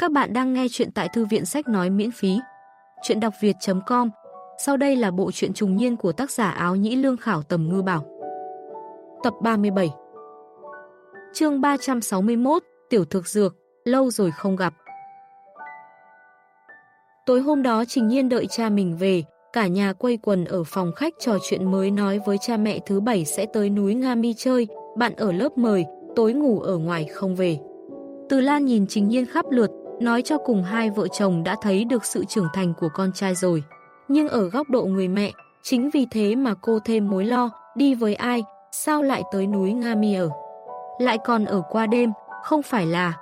Các bạn đang nghe chuyện tại thư viện sách nói miễn phí. Chuyện đọc việt.com Sau đây là bộ truyện trùng niên của tác giả áo nhĩ lương khảo tầm ngư bảo. Tập 37 Chương 361 Tiểu thực dược, lâu rồi không gặp. Tối hôm đó Trình Nhiên đợi cha mình về, cả nhà quây quần ở phòng khách trò chuyện mới nói với cha mẹ thứ bảy sẽ tới núi Nga Mi chơi, bạn ở lớp mời, tối ngủ ở ngoài không về. Từ Lan nhìn Trình Nhiên khắp lượt, nói cho cùng hai vợ chồng đã thấy được sự trưởng thành của con trai rồi. Nhưng ở góc độ người mẹ, chính vì thế mà cô thêm mối lo, đi với ai, sao lại tới núi Nga Mi ở. Lại còn ở qua đêm, không phải là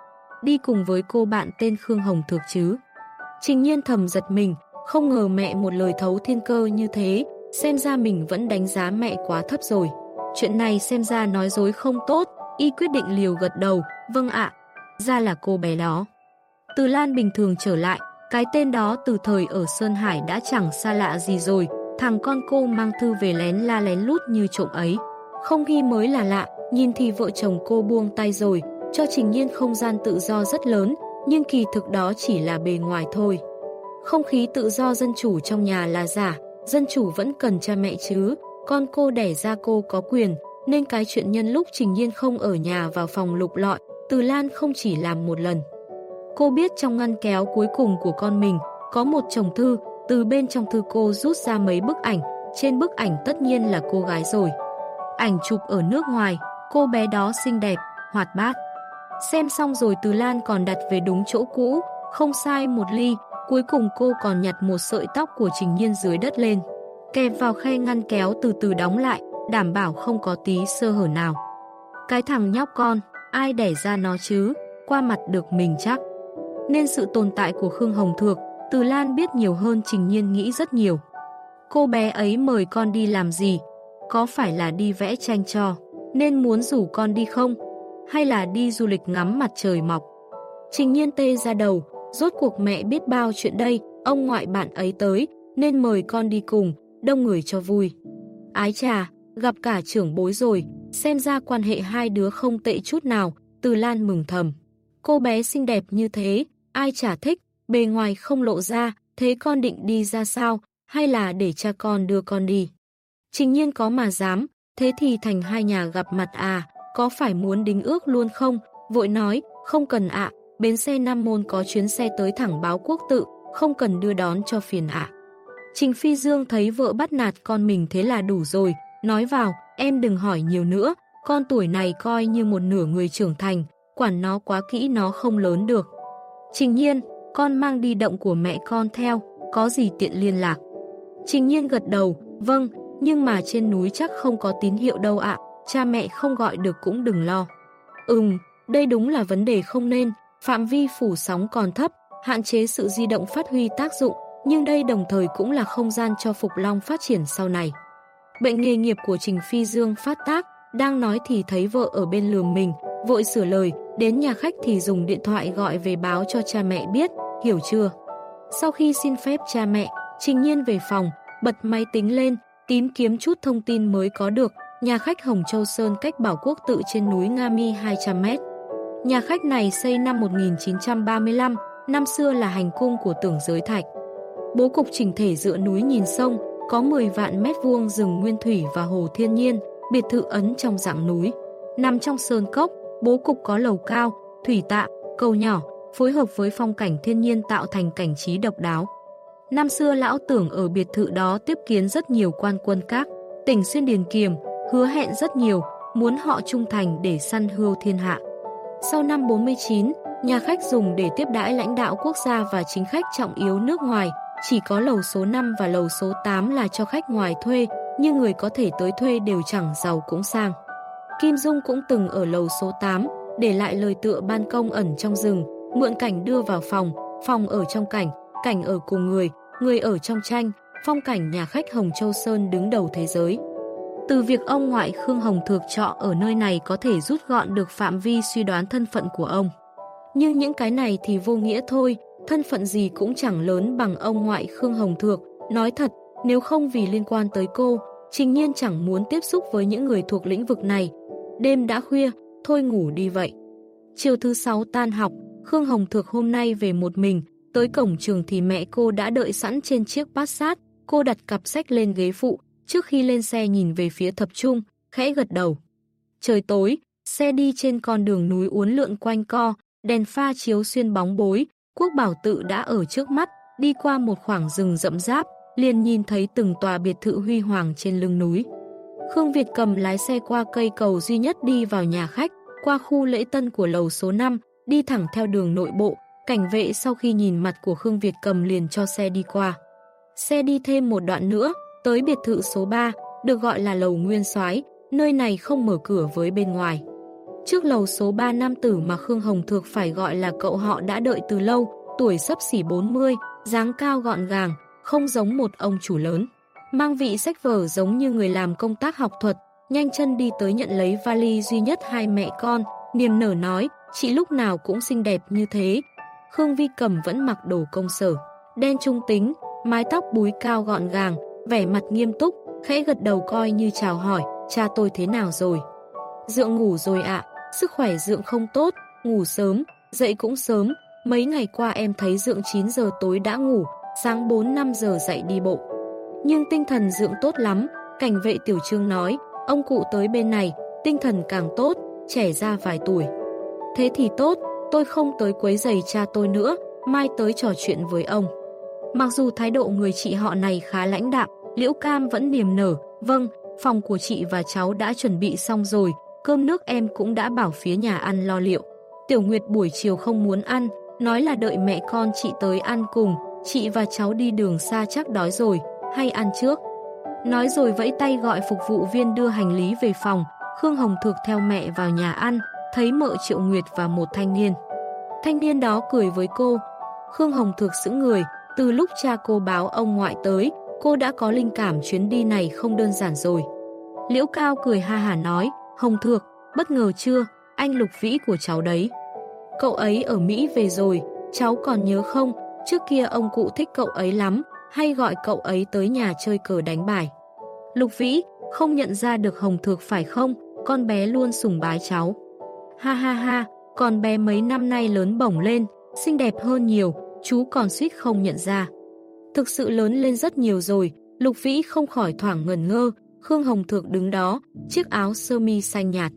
đi cùng với cô bạn tên Khương Hồng Thược chứ. Trình nhiên thầm giật mình, không ngờ mẹ một lời thấu thiên cơ như thế, xem ra mình vẫn đánh giá mẹ quá thấp rồi. Chuyện này xem ra nói dối không tốt, y quyết định liều gật đầu, vâng ạ, ra là cô bé đó. Từ Lan bình thường trở lại, cái tên đó từ thời ở Sơn Hải đã chẳng xa lạ gì rồi, thằng con cô mang thư về lén la lén lút như trộm ấy. Không ghi mới là lạ, nhìn thì vợ chồng cô buông tay rồi, cho Trình Nhiên không gian tự do rất lớn, nhưng kỳ thực đó chỉ là bề ngoài thôi. Không khí tự do dân chủ trong nhà là giả, dân chủ vẫn cần cha mẹ chứ, con cô đẻ ra cô có quyền, nên cái chuyện nhân lúc Trình Nhiên không ở nhà vào phòng lục lọi, Từ Lan không chỉ làm một lần. Cô biết trong ngăn kéo cuối cùng của con mình có một chồng thư, từ bên trong thư cô rút ra mấy bức ảnh, trên bức ảnh tất nhiên là cô gái rồi. Ảnh chụp ở nước ngoài, cô bé đó xinh đẹp, hoạt bát. Xem xong rồi Từ Lan còn đặt về đúng chỗ cũ, không sai một ly, cuối cùng cô còn nhặt một sợi tóc của Trình Nhiên dưới đất lên. Kẹp vào khe ngăn kéo từ từ đóng lại, đảm bảo không có tí sơ hở nào. Cái thằng nhóc con, ai đẻ ra nó chứ, qua mặt được mình chắc nên sự tồn tại của Khương Hồng Thược, Từ Lan biết nhiều hơn Trình Nhiên nghĩ rất nhiều. Cô bé ấy mời con đi làm gì? Có phải là đi vẽ tranh cho, nên muốn rủ con đi không? Hay là đi du lịch ngắm mặt trời mọc? Trình Nhiên tê ra đầu, rốt cuộc mẹ biết bao chuyện đây, ông ngoại bạn ấy tới, nên mời con đi cùng, đông người cho vui. Ái trà, gặp cả trưởng bối rồi, xem ra quan hệ hai đứa không tệ chút nào, Từ Lan mừng thầm. Cô bé xinh đẹp như thế, ai chả thích, bề ngoài không lộ ra, thế con định đi ra sao, hay là để cha con đưa con đi. Trình nhiên có mà dám, thế thì thành hai nhà gặp mặt à, có phải muốn đính ước luôn không? Vội nói, không cần ạ, bến xe Nam Môn có chuyến xe tới thẳng báo quốc tự, không cần đưa đón cho phiền ạ. Trình Phi Dương thấy vợ bắt nạt con mình thế là đủ rồi, nói vào, em đừng hỏi nhiều nữa, con tuổi này coi như một nửa người trưởng thành, quản nó quá kỹ nó không lớn được. Trình nhiên, con mang đi động của mẹ con theo, có gì tiện liên lạc. Trình nhiên gật đầu, vâng, nhưng mà trên núi chắc không có tín hiệu đâu ạ, cha mẹ không gọi được cũng đừng lo. Ừm, đây đúng là vấn đề không nên, phạm vi phủ sóng còn thấp, hạn chế sự di động phát huy tác dụng, nhưng đây đồng thời cũng là không gian cho Phục Long phát triển sau này. Bệnh nghề nghiệp của Trình Phi Dương phát tác, đang nói thì thấy vợ ở bên lường mình, vội sửa lời, đến nhà khách thì dùng điện thoại gọi về báo cho cha mẹ biết, hiểu chưa? Sau khi xin phép cha mẹ, Trình Nhiên về phòng, bật máy tính lên, tìm kiếm chút thông tin mới có được, nhà khách Hồng Châu Sơn cách Bảo Quốc tự trên núi Nga Mi 200 mét. Nhà khách này xây năm 1935, năm xưa là hành cung của tưởng giới thạch. Bố cục chỉnh thể dựa núi nhìn sông, có 10 vạn mét vuông rừng nguyên thủy và hồ thiên nhiên, biệt thự ấn trong dạng núi. Nằm trong sơn cốc, Bố cục có lầu cao, thủy tạ, cầu nhỏ, phối hợp với phong cảnh thiên nhiên tạo thành cảnh trí độc đáo. Năm xưa lão tưởng ở biệt thự đó tiếp kiến rất nhiều quan quân các, tỉnh xuyên điền kiềm, hứa hẹn rất nhiều, muốn họ trung thành để săn hưu thiên hạ. Sau năm 49, nhà khách dùng để tiếp đãi lãnh đạo quốc gia và chính khách trọng yếu nước ngoài, chỉ có lầu số 5 và lầu số 8 là cho khách ngoài thuê, nhưng người có thể tới thuê đều chẳng giàu cũng sang. Kim Dung cũng từng ở lầu số 8, để lại lời tựa ban công ẩn trong rừng, mượn cảnh đưa vào phòng, phòng ở trong cảnh, cảnh ở cùng người, người ở trong tranh, phong cảnh nhà khách Hồng Châu Sơn đứng đầu thế giới. Từ việc ông ngoại Khương Hồng Thược trọ ở nơi này có thể rút gọn được phạm vi suy đoán thân phận của ông. Nhưng những cái này thì vô nghĩa thôi, thân phận gì cũng chẳng lớn bằng ông ngoại Khương Hồng Thược. Nói thật, nếu không vì liên quan tới cô, Trình Nhiên chẳng muốn tiếp xúc với những người thuộc lĩnh vực này, Đêm đã khuya, thôi ngủ đi vậy. Chiều thứ sáu tan học, Khương Hồng Thược hôm nay về một mình, tới cổng trường thì mẹ cô đã đợi sẵn trên chiếc Passat, cô đặt cặp sách lên ghế phụ, trước khi lên xe nhìn về phía thập trung, khẽ gật đầu. Trời tối, xe đi trên con đường núi uốn lượn quanh co, đèn pha chiếu xuyên bóng bối, quốc bảo tự đã ở trước mắt, đi qua một khoảng rừng rậm ráp, liền nhìn thấy từng tòa biệt thự huy hoàng trên lưng núi. Khương Việt cầm lái xe qua cây cầu duy nhất đi vào nhà khách, qua khu lễ tân của lầu số 5, đi thẳng theo đường nội bộ, cảnh vệ sau khi nhìn mặt của Khương Việt cầm liền cho xe đi qua. Xe đi thêm một đoạn nữa, tới biệt thự số 3, được gọi là lầu Nguyên Soái, nơi này không mở cửa với bên ngoài. Trước lầu số 3 nam tử mà Khương Hồng Thược phải gọi là cậu họ đã đợi từ lâu, tuổi sấp xỉ 40, dáng cao gọn gàng, không giống một ông chủ lớn. Mang vị sách vở giống như người làm công tác học thuật, nhanh chân đi tới nhận lấy vali duy nhất hai mẹ con, niềm nở nói, chị lúc nào cũng xinh đẹp như thế. Khương Vi Cầm vẫn mặc đồ công sở, đen trung tính, mái tóc búi cao gọn gàng, vẻ mặt nghiêm túc, khẽ gật đầu coi như chào hỏi, cha tôi thế nào rồi. Dượng ngủ rồi ạ, sức khỏe Dượng không tốt, ngủ sớm, dậy cũng sớm, mấy ngày qua em thấy Dượng 9 giờ tối đã ngủ, sáng 4-5 giờ dậy đi bộ. Nhưng tinh thần dưỡng tốt lắm, cảnh vệ tiểu trương nói, ông cụ tới bên này, tinh thần càng tốt, trẻ ra vài tuổi. Thế thì tốt, tôi không tới quấy giày cha tôi nữa, mai tới trò chuyện với ông. Mặc dù thái độ người chị họ này khá lãnh đạm, Liễu Cam vẫn niềm nở, vâng, phòng của chị và cháu đã chuẩn bị xong rồi, cơm nước em cũng đã bảo phía nhà ăn lo liệu. Tiểu Nguyệt buổi chiều không muốn ăn, nói là đợi mẹ con chị tới ăn cùng, chị và cháu đi đường xa chắc đói rồi, hay ăn trước. Nói rồi vẫy tay gọi phục vụ viên đưa hành lý về phòng, Khương Hồng Thược theo mẹ vào nhà ăn, thấy mợ Triệu Nguyệt và một thanh niên. Thanh niên đó cười với cô. Khương Hồng Thược sững người, từ lúc cha cô báo ông ngoại tới, cô đã có linh cảm chuyến đi này không đơn giản rồi. Liễu Cao cười ha hà nói, Hồng Thược, bất ngờ chưa, anh Lục Vĩ của cháu đấy. Cậu ấy ở Mỹ về rồi, cháu còn nhớ không, trước kia ông cụ thích cậu ấy lắm, hay gọi cậu ấy tới nhà chơi cờ đánh bài. Lục Vĩ, không nhận ra được Hồng Thược phải không, con bé luôn sùng bái cháu. Ha ha ha, con bé mấy năm nay lớn bổng lên, xinh đẹp hơn nhiều, chú còn suýt không nhận ra. Thực sự lớn lên rất nhiều rồi, Lục Vĩ không khỏi thoảng ngần ngơ, Khương Hồng Thược đứng đó, chiếc áo sơ mi xanh nhạt.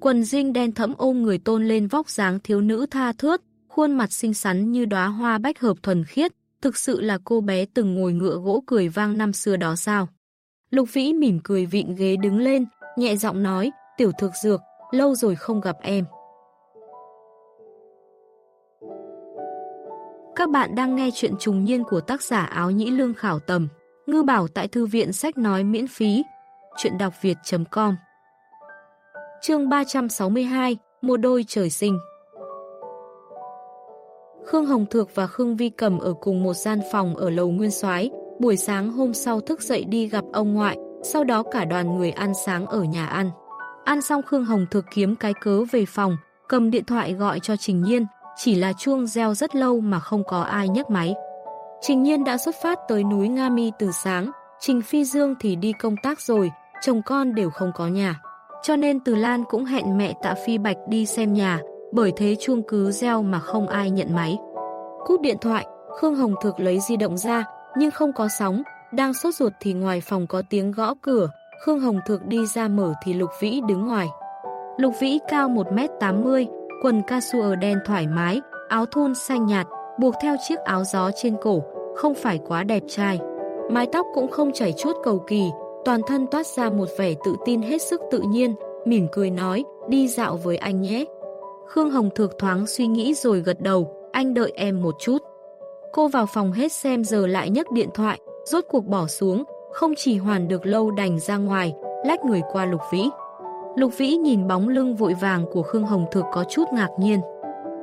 Quần jean đen thẫm ôm người tôn lên vóc dáng thiếu nữ tha thướt, khuôn mặt xinh xắn như đóa hoa bách hợp thuần khiết, thực sự là cô bé từng ngồi ngựa gỗ cười vang năm xưa đó sao. Lục Vĩ mỉm cười vịn ghế đứng lên, nhẹ giọng nói, tiểu thực dược, lâu rồi không gặp em. Các bạn đang nghe chuyện trùng niên của tác giả áo nhĩ lương khảo tầm, ngư bảo tại thư viện sách nói miễn phí, chuyện đọc việt.com Chương 362, Một đôi trời sinh Khương Hồng Thược và Khương Vi Cầm ở cùng một gian phòng ở lầu Nguyên Soái. buổi sáng hôm sau thức dậy đi gặp ông ngoại, sau đó cả đoàn người ăn sáng ở nhà ăn. Ăn xong Khương Hồng Thược kiếm cái cớ về phòng, cầm điện thoại gọi cho Trình Nhiên, chỉ là chuông reo rất lâu mà không có ai nhấc máy. Trình Nhiên đã xuất phát tới núi Nga Mi từ sáng, Trình Phi Dương thì đi công tác rồi, chồng con đều không có nhà. Cho nên Từ Lan cũng hẹn mẹ tạ Phi Bạch đi xem nhà, bởi thế chuông cứ reo mà không ai nhận máy. Cúp điện thoại, Khương Hồng Thực lấy di động ra, nhưng không có sóng, đang sốt ruột thì ngoài phòng có tiếng gõ cửa, Khương Hồng Thực đi ra mở thì Lục Vĩ đứng ngoài. Lục Vĩ cao 1m80, quần casual đen thoải mái, áo thun xanh nhạt, buộc theo chiếc áo gió trên cổ, không phải quá đẹp trai. Mái tóc cũng không chảy chuốt cầu kỳ, toàn thân toát ra một vẻ tự tin hết sức tự nhiên, mỉm cười nói, đi dạo với anh nhé. Khương Hồng Thược thoáng suy nghĩ rồi gật đầu, anh đợi em một chút. Cô vào phòng hết xem giờ lại nhấc điện thoại, rốt cuộc bỏ xuống, không chỉ hoàn được lâu đành ra ngoài, lách người qua Lục Vĩ. Lục Vĩ nhìn bóng lưng vội vàng của Khương Hồng Thược có chút ngạc nhiên.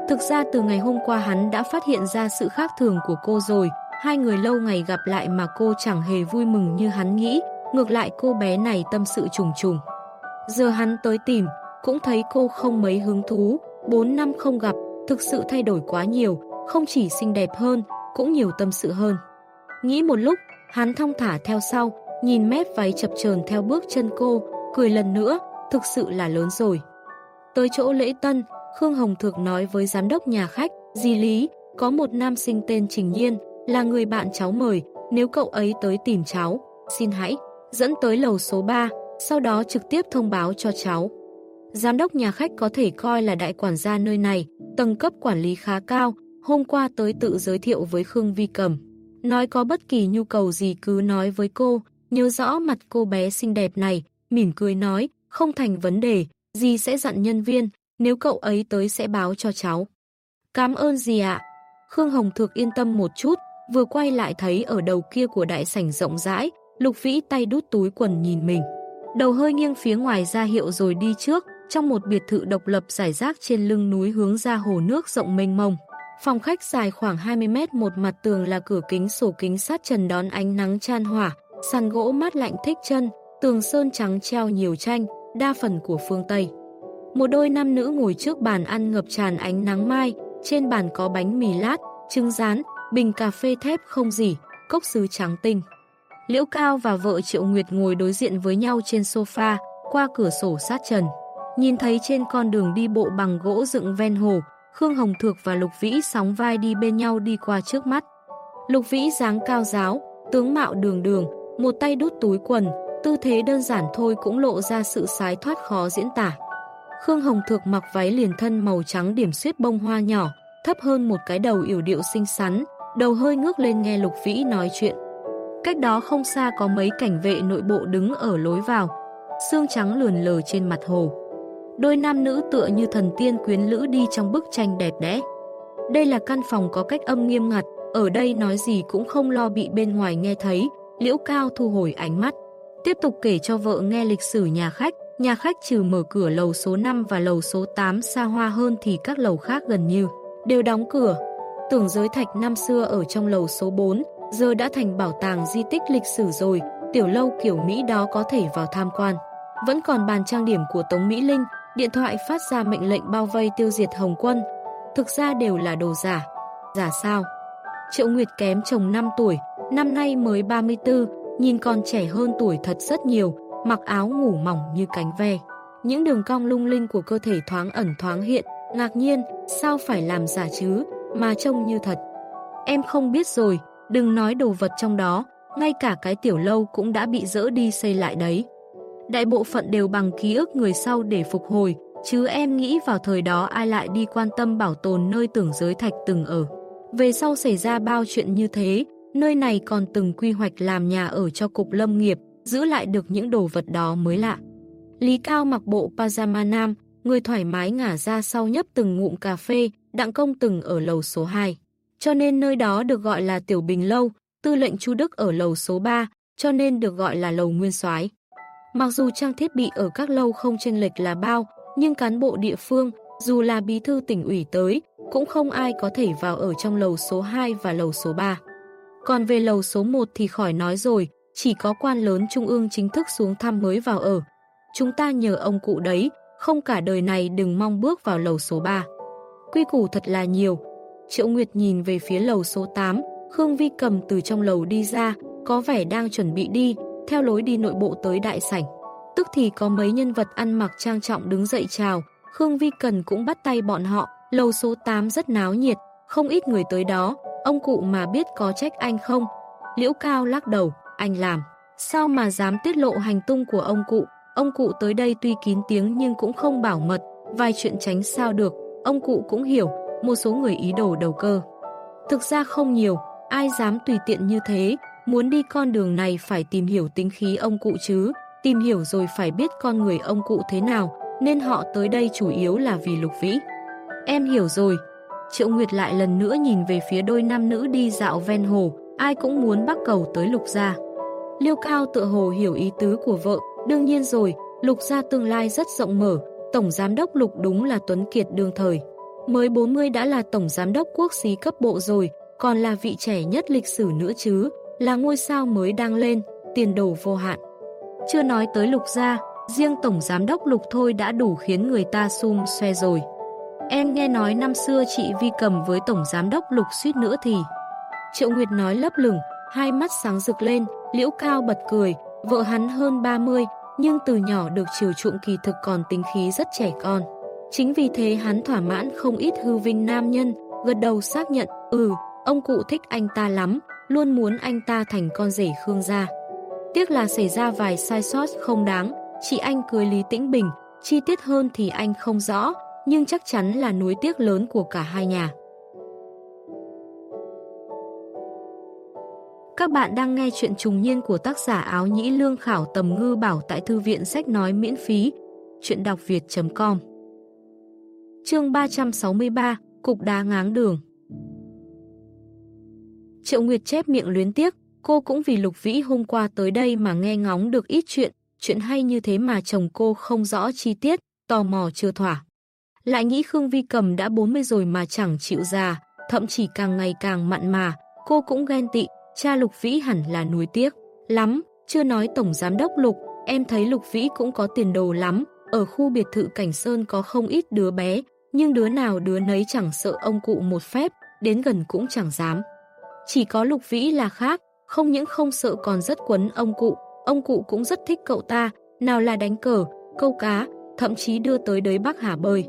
Thực ra từ ngày hôm qua hắn đã phát hiện ra sự khác thường của cô rồi, hai người lâu ngày gặp lại mà cô chẳng hề vui mừng như hắn nghĩ, ngược lại cô bé này tâm sự trùng trùng. Giờ hắn tới tìm, cũng thấy cô không mấy hứng thú, 4 năm không gặp, thực sự thay đổi quá nhiều, không chỉ xinh đẹp hơn, cũng nhiều tâm sự hơn. Nghĩ một lúc, hắn thong thả theo sau, nhìn mép váy chập chờn theo bước chân cô, cười lần nữa, thực sự là lớn rồi. Tới chỗ lễ tân, Khương Hồng Thược nói với giám đốc nhà khách, Di Lý, có một nam sinh tên Trình Nhiên, là người bạn cháu mời, nếu cậu ấy tới tìm cháu, xin hãy dẫn tới lầu số 3, sau đó trực tiếp thông báo cho cháu. Giám đốc nhà khách có thể coi là đại quản gia nơi này, tầng cấp quản lý khá cao, hôm qua tới tự giới thiệu với Khương Vi Cầm. Nói có bất kỳ nhu cầu gì cứ nói với cô, nhớ rõ mặt cô bé xinh đẹp này, mỉm cười nói, không thành vấn đề, gì sẽ dặn nhân viên, nếu cậu ấy tới sẽ báo cho cháu. Cảm ơn gì ạ? Khương Hồng Thược yên tâm một chút, vừa quay lại thấy ở đầu kia của đại sảnh rộng rãi, Lục Vĩ tay đút túi quần nhìn mình. Đầu hơi nghiêng phía ngoài ra hiệu rồi đi trước, trong một biệt thự độc lập giải rác trên lưng núi hướng ra hồ nước rộng mênh mông. Phòng khách dài khoảng 20 mét một mặt tường là cửa kính sổ kính sát trần đón ánh nắng chan hỏa, sàn gỗ mát lạnh thích chân, tường sơn trắng treo nhiều tranh, đa phần của phương Tây. Một đôi nam nữ ngồi trước bàn ăn ngập tràn ánh nắng mai, trên bàn có bánh mì lát, trứng rán, bình cà phê thép không gì, cốc sứ trắng tinh. Liễu Cao và vợ Triệu Nguyệt ngồi đối diện với nhau trên sofa, qua cửa sổ sát trần. Nhìn thấy trên con đường đi bộ bằng gỗ dựng ven hồ, Khương Hồng Thược và Lục Vĩ sóng vai đi bên nhau đi qua trước mắt. Lục Vĩ dáng cao giáo, tướng mạo đường đường, một tay đút túi quần, tư thế đơn giản thôi cũng lộ ra sự sái thoát khó diễn tả. Khương Hồng Thược mặc váy liền thân màu trắng điểm xuyết bông hoa nhỏ, thấp hơn một cái đầu yểu điệu xinh xắn, đầu hơi ngước lên nghe Lục Vĩ nói chuyện. Cách đó không xa có mấy cảnh vệ nội bộ đứng ở lối vào, xương trắng lườn lờ trên mặt hồ. Đôi nam nữ tựa như thần tiên quyến lữ đi trong bức tranh đẹp đẽ. Đây là căn phòng có cách âm nghiêm ngặt, ở đây nói gì cũng không lo bị bên ngoài nghe thấy, liễu cao thu hồi ánh mắt. Tiếp tục kể cho vợ nghe lịch sử nhà khách, nhà khách trừ mở cửa lầu số 5 và lầu số 8 xa hoa hơn thì các lầu khác gần như đều đóng cửa. Tưởng giới thạch năm xưa ở trong lầu số 4, giờ đã thành bảo tàng di tích lịch sử rồi, tiểu lâu kiểu Mỹ đó có thể vào tham quan. Vẫn còn bàn trang điểm của Tống Mỹ Linh, điện thoại phát ra mệnh lệnh bao vây tiêu diệt Hồng Quân. Thực ra đều là đồ giả. Giả sao? Triệu Nguyệt kém chồng 5 tuổi, năm nay mới 34, nhìn còn trẻ hơn tuổi thật rất nhiều, mặc áo ngủ mỏng như cánh ve. Những đường cong lung linh của cơ thể thoáng ẩn thoáng hiện, ngạc nhiên, sao phải làm giả chứ, mà trông như thật. Em không biết rồi, đừng nói đồ vật trong đó, ngay cả cái tiểu lâu cũng đã bị dỡ đi xây lại đấy. Đại bộ phận đều bằng ký ức người sau để phục hồi, chứ em nghĩ vào thời đó ai lại đi quan tâm bảo tồn nơi tưởng giới thạch từng ở. Về sau xảy ra bao chuyện như thế, nơi này còn từng quy hoạch làm nhà ở cho cục lâm nghiệp, giữ lại được những đồ vật đó mới lạ. Lý Cao mặc bộ pajama nam, người thoải mái ngả ra sau nhấp từng ngụm cà phê, đặng công từng ở lầu số 2. Cho nên nơi đó được gọi là Tiểu Bình Lâu, tư lệnh Chu Đức ở lầu số 3, cho nên được gọi là lầu Nguyên soái. Mặc dù trang thiết bị ở các lâu không chênh lệch là bao, nhưng cán bộ địa phương, dù là bí thư tỉnh ủy tới, cũng không ai có thể vào ở trong lầu số 2 và lầu số 3. Còn về lầu số 1 thì khỏi nói rồi, chỉ có quan lớn trung ương chính thức xuống thăm mới vào ở. Chúng ta nhờ ông cụ đấy, không cả đời này đừng mong bước vào lầu số 3. Quy củ thật là nhiều. Triệu Nguyệt nhìn về phía lầu số 8, Khương Vi cầm từ trong lầu đi ra, có vẻ đang chuẩn bị đi, theo lối đi nội bộ tới đại sảnh. Tức thì có mấy nhân vật ăn mặc trang trọng đứng dậy chào, Khương Vi Cần cũng bắt tay bọn họ, lầu số 8 rất náo nhiệt, không ít người tới đó, ông cụ mà biết có trách anh không? Liễu Cao lắc đầu, anh làm. Sao mà dám tiết lộ hành tung của ông cụ? Ông cụ tới đây tuy kín tiếng nhưng cũng không bảo mật, vài chuyện tránh sao được, ông cụ cũng hiểu, một số người ý đồ đầu cơ. Thực ra không nhiều, ai dám tùy tiện như thế, muốn đi con đường này phải tìm hiểu tính khí ông cụ chứ, tìm hiểu rồi phải biết con người ông cụ thế nào, nên họ tới đây chủ yếu là vì lục vĩ. Em hiểu rồi. Triệu Nguyệt lại lần nữa nhìn về phía đôi nam nữ đi dạo ven hồ, ai cũng muốn bắt cầu tới lục gia. Liêu Cao tự hồ hiểu ý tứ của vợ, đương nhiên rồi, lục gia tương lai rất rộng mở, Tổng Giám đốc Lục đúng là Tuấn Kiệt đương thời. Mới 40 đã là Tổng Giám đốc quốc xí cấp bộ rồi, còn là vị trẻ nhất lịch sử nữa chứ, là ngôi sao mới đang lên, tiền đồ vô hạn. Chưa nói tới Lục gia, riêng Tổng Giám đốc Lục thôi đã đủ khiến người ta sum xoe rồi. Em nghe nói năm xưa chị Vi cầm với Tổng Giám đốc Lục suýt nữa thì... Triệu Nguyệt nói lấp lửng, hai mắt sáng rực lên, liễu cao bật cười, vợ hắn hơn 30, nhưng từ nhỏ được chiều chuộng kỳ thực còn tính khí rất trẻ con. Chính vì thế hắn thỏa mãn không ít hư vinh nam nhân, gật đầu xác nhận, ừ, ông cụ thích anh ta lắm, luôn muốn anh ta thành con rể Khương gia. Tiếc là xảy ra vài sai sót không đáng, chị anh cưới Lý Tĩnh Bình, chi tiết hơn thì anh không rõ, nhưng chắc chắn là nuối tiếc lớn của cả hai nhà. Các bạn đang nghe chuyện trùng niên của tác giả áo nhĩ lương khảo tầm ngư bảo tại thư viện sách nói miễn phí, chuyện đọc việt.com Chương 363, Cục đá ngáng đường Triệu Nguyệt chép miệng luyến tiếc, cô cũng vì Lục Vĩ hôm qua tới đây mà nghe ngóng được ít chuyện, chuyện hay như thế mà chồng cô không rõ chi tiết, tò mò chưa thỏa. Lại nghĩ Khương Vi Cầm đã 40 rồi mà chẳng chịu già, thậm chí càng ngày càng mặn mà, cô cũng ghen tị, cha Lục Vĩ hẳn là nuối tiếc. Lắm, chưa nói Tổng Giám đốc Lục, em thấy Lục Vĩ cũng có tiền đồ lắm, ở khu biệt thự Cảnh Sơn có không ít đứa bé, nhưng đứa nào đứa nấy chẳng sợ ông cụ một phép, đến gần cũng chẳng dám. Chỉ có Lục Vĩ là khác, không những không sợ còn rất quấn ông cụ, ông cụ cũng rất thích cậu ta, nào là đánh cờ, câu cá, thậm chí đưa tới đới Bắc Hà bơi.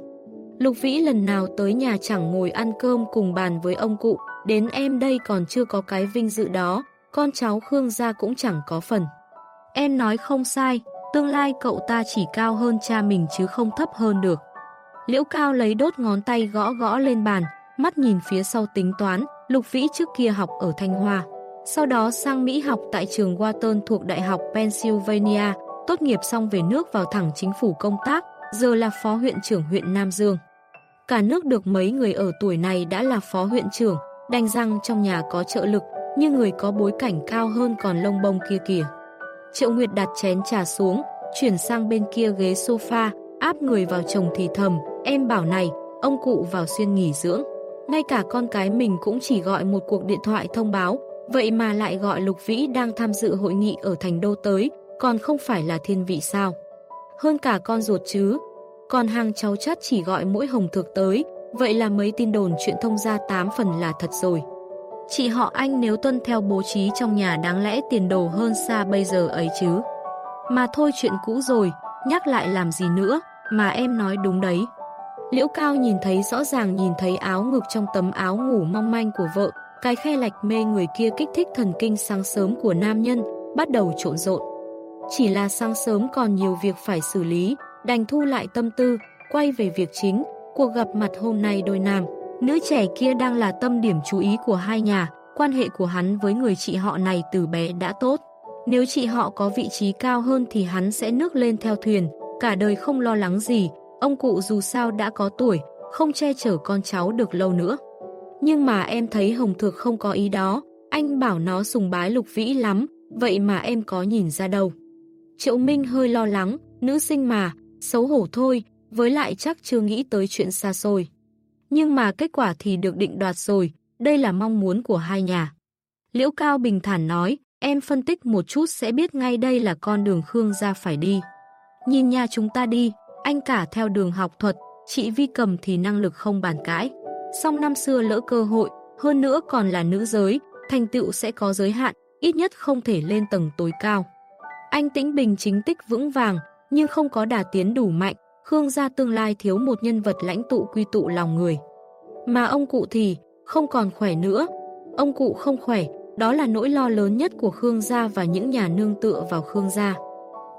Lục Vĩ lần nào tới nhà chẳng ngồi ăn cơm cùng bàn với ông cụ, đến em đây còn chưa có cái vinh dự đó, con cháu Khương gia cũng chẳng có phần. Em nói không sai, tương lai cậu ta chỉ cao hơn cha mình chứ không thấp hơn được. Liễu Cao lấy đốt ngón tay gõ gõ lên bàn, mắt nhìn phía sau tính toán, Lục Vĩ trước kia học ở Thanh Hoa. Sau đó sang Mỹ học tại trường Wharton thuộc Đại học Pennsylvania, tốt nghiệp xong về nước vào thẳng chính phủ công tác, giờ là phó huyện trưởng huyện Nam Dương. Cả nước được mấy người ở tuổi này đã là phó huyện trưởng, đành rằng trong nhà có trợ lực, nhưng người có bối cảnh cao hơn còn lông bông kia kìa. Triệu Nguyệt đặt chén trà xuống, chuyển sang bên kia ghế sofa, áp người vào chồng thì thầm, em bảo này, ông cụ vào xuyên nghỉ dưỡng. Ngay cả con cái mình cũng chỉ gọi một cuộc điện thoại thông báo, vậy mà lại gọi Lục Vĩ đang tham dự hội nghị ở thành đô tới, còn không phải là thiên vị sao. Hơn cả con ruột chứ, còn hàng cháu chắt chỉ gọi mỗi hồng thực tới, vậy là mấy tin đồn chuyện thông ra 8 phần là thật rồi. Chị họ anh nếu tuân theo bố trí trong nhà đáng lẽ tiền đồ hơn xa bây giờ ấy chứ. Mà thôi chuyện cũ rồi, nhắc lại làm gì nữa, mà em nói đúng đấy. Liễu Cao nhìn thấy rõ ràng nhìn thấy áo ngực trong tấm áo ngủ mong manh của vợ, cái khe lạch mê người kia kích thích thần kinh sáng sớm của nam nhân, bắt đầu trộn rộn. Chỉ là sáng sớm còn nhiều việc phải xử lý, đành thu lại tâm tư, quay về việc chính, cuộc gặp mặt hôm nay đôi nam. Nữ trẻ kia đang là tâm điểm chú ý của hai nhà, quan hệ của hắn với người chị họ này từ bé đã tốt. Nếu chị họ có vị trí cao hơn thì hắn sẽ nước lên theo thuyền, cả đời không lo lắng gì, ông cụ dù sao đã có tuổi, không che chở con cháu được lâu nữa. Nhưng mà em thấy Hồng Thược không có ý đó, anh bảo nó sùng bái lục vĩ lắm, vậy mà em có nhìn ra đâu. Triệu Minh hơi lo lắng, nữ sinh mà, xấu hổ thôi, với lại chắc chưa nghĩ tới chuyện xa xôi. Nhưng mà kết quả thì được định đoạt rồi, đây là mong muốn của hai nhà. Liễu Cao bình thản nói, em phân tích một chút sẽ biết ngay đây là con đường Khương gia phải đi. Nhìn nhà chúng ta đi, anh cả theo đường học thuật, chị Vi Cầm thì năng lực không bàn cãi. Song năm xưa lỡ cơ hội, hơn nữa còn là nữ giới, thành tựu sẽ có giới hạn, ít nhất không thể lên tầng tối cao. Anh Tĩnh Bình chính tích vững vàng, nhưng không có đà tiến đủ mạnh, Khương gia tương lai thiếu một nhân vật lãnh tụ quy tụ lòng người. Mà ông cụ thì không còn khỏe nữa. Ông cụ không khỏe, đó là nỗi lo lớn nhất của Khương gia và những nhà nương tựa vào Khương gia.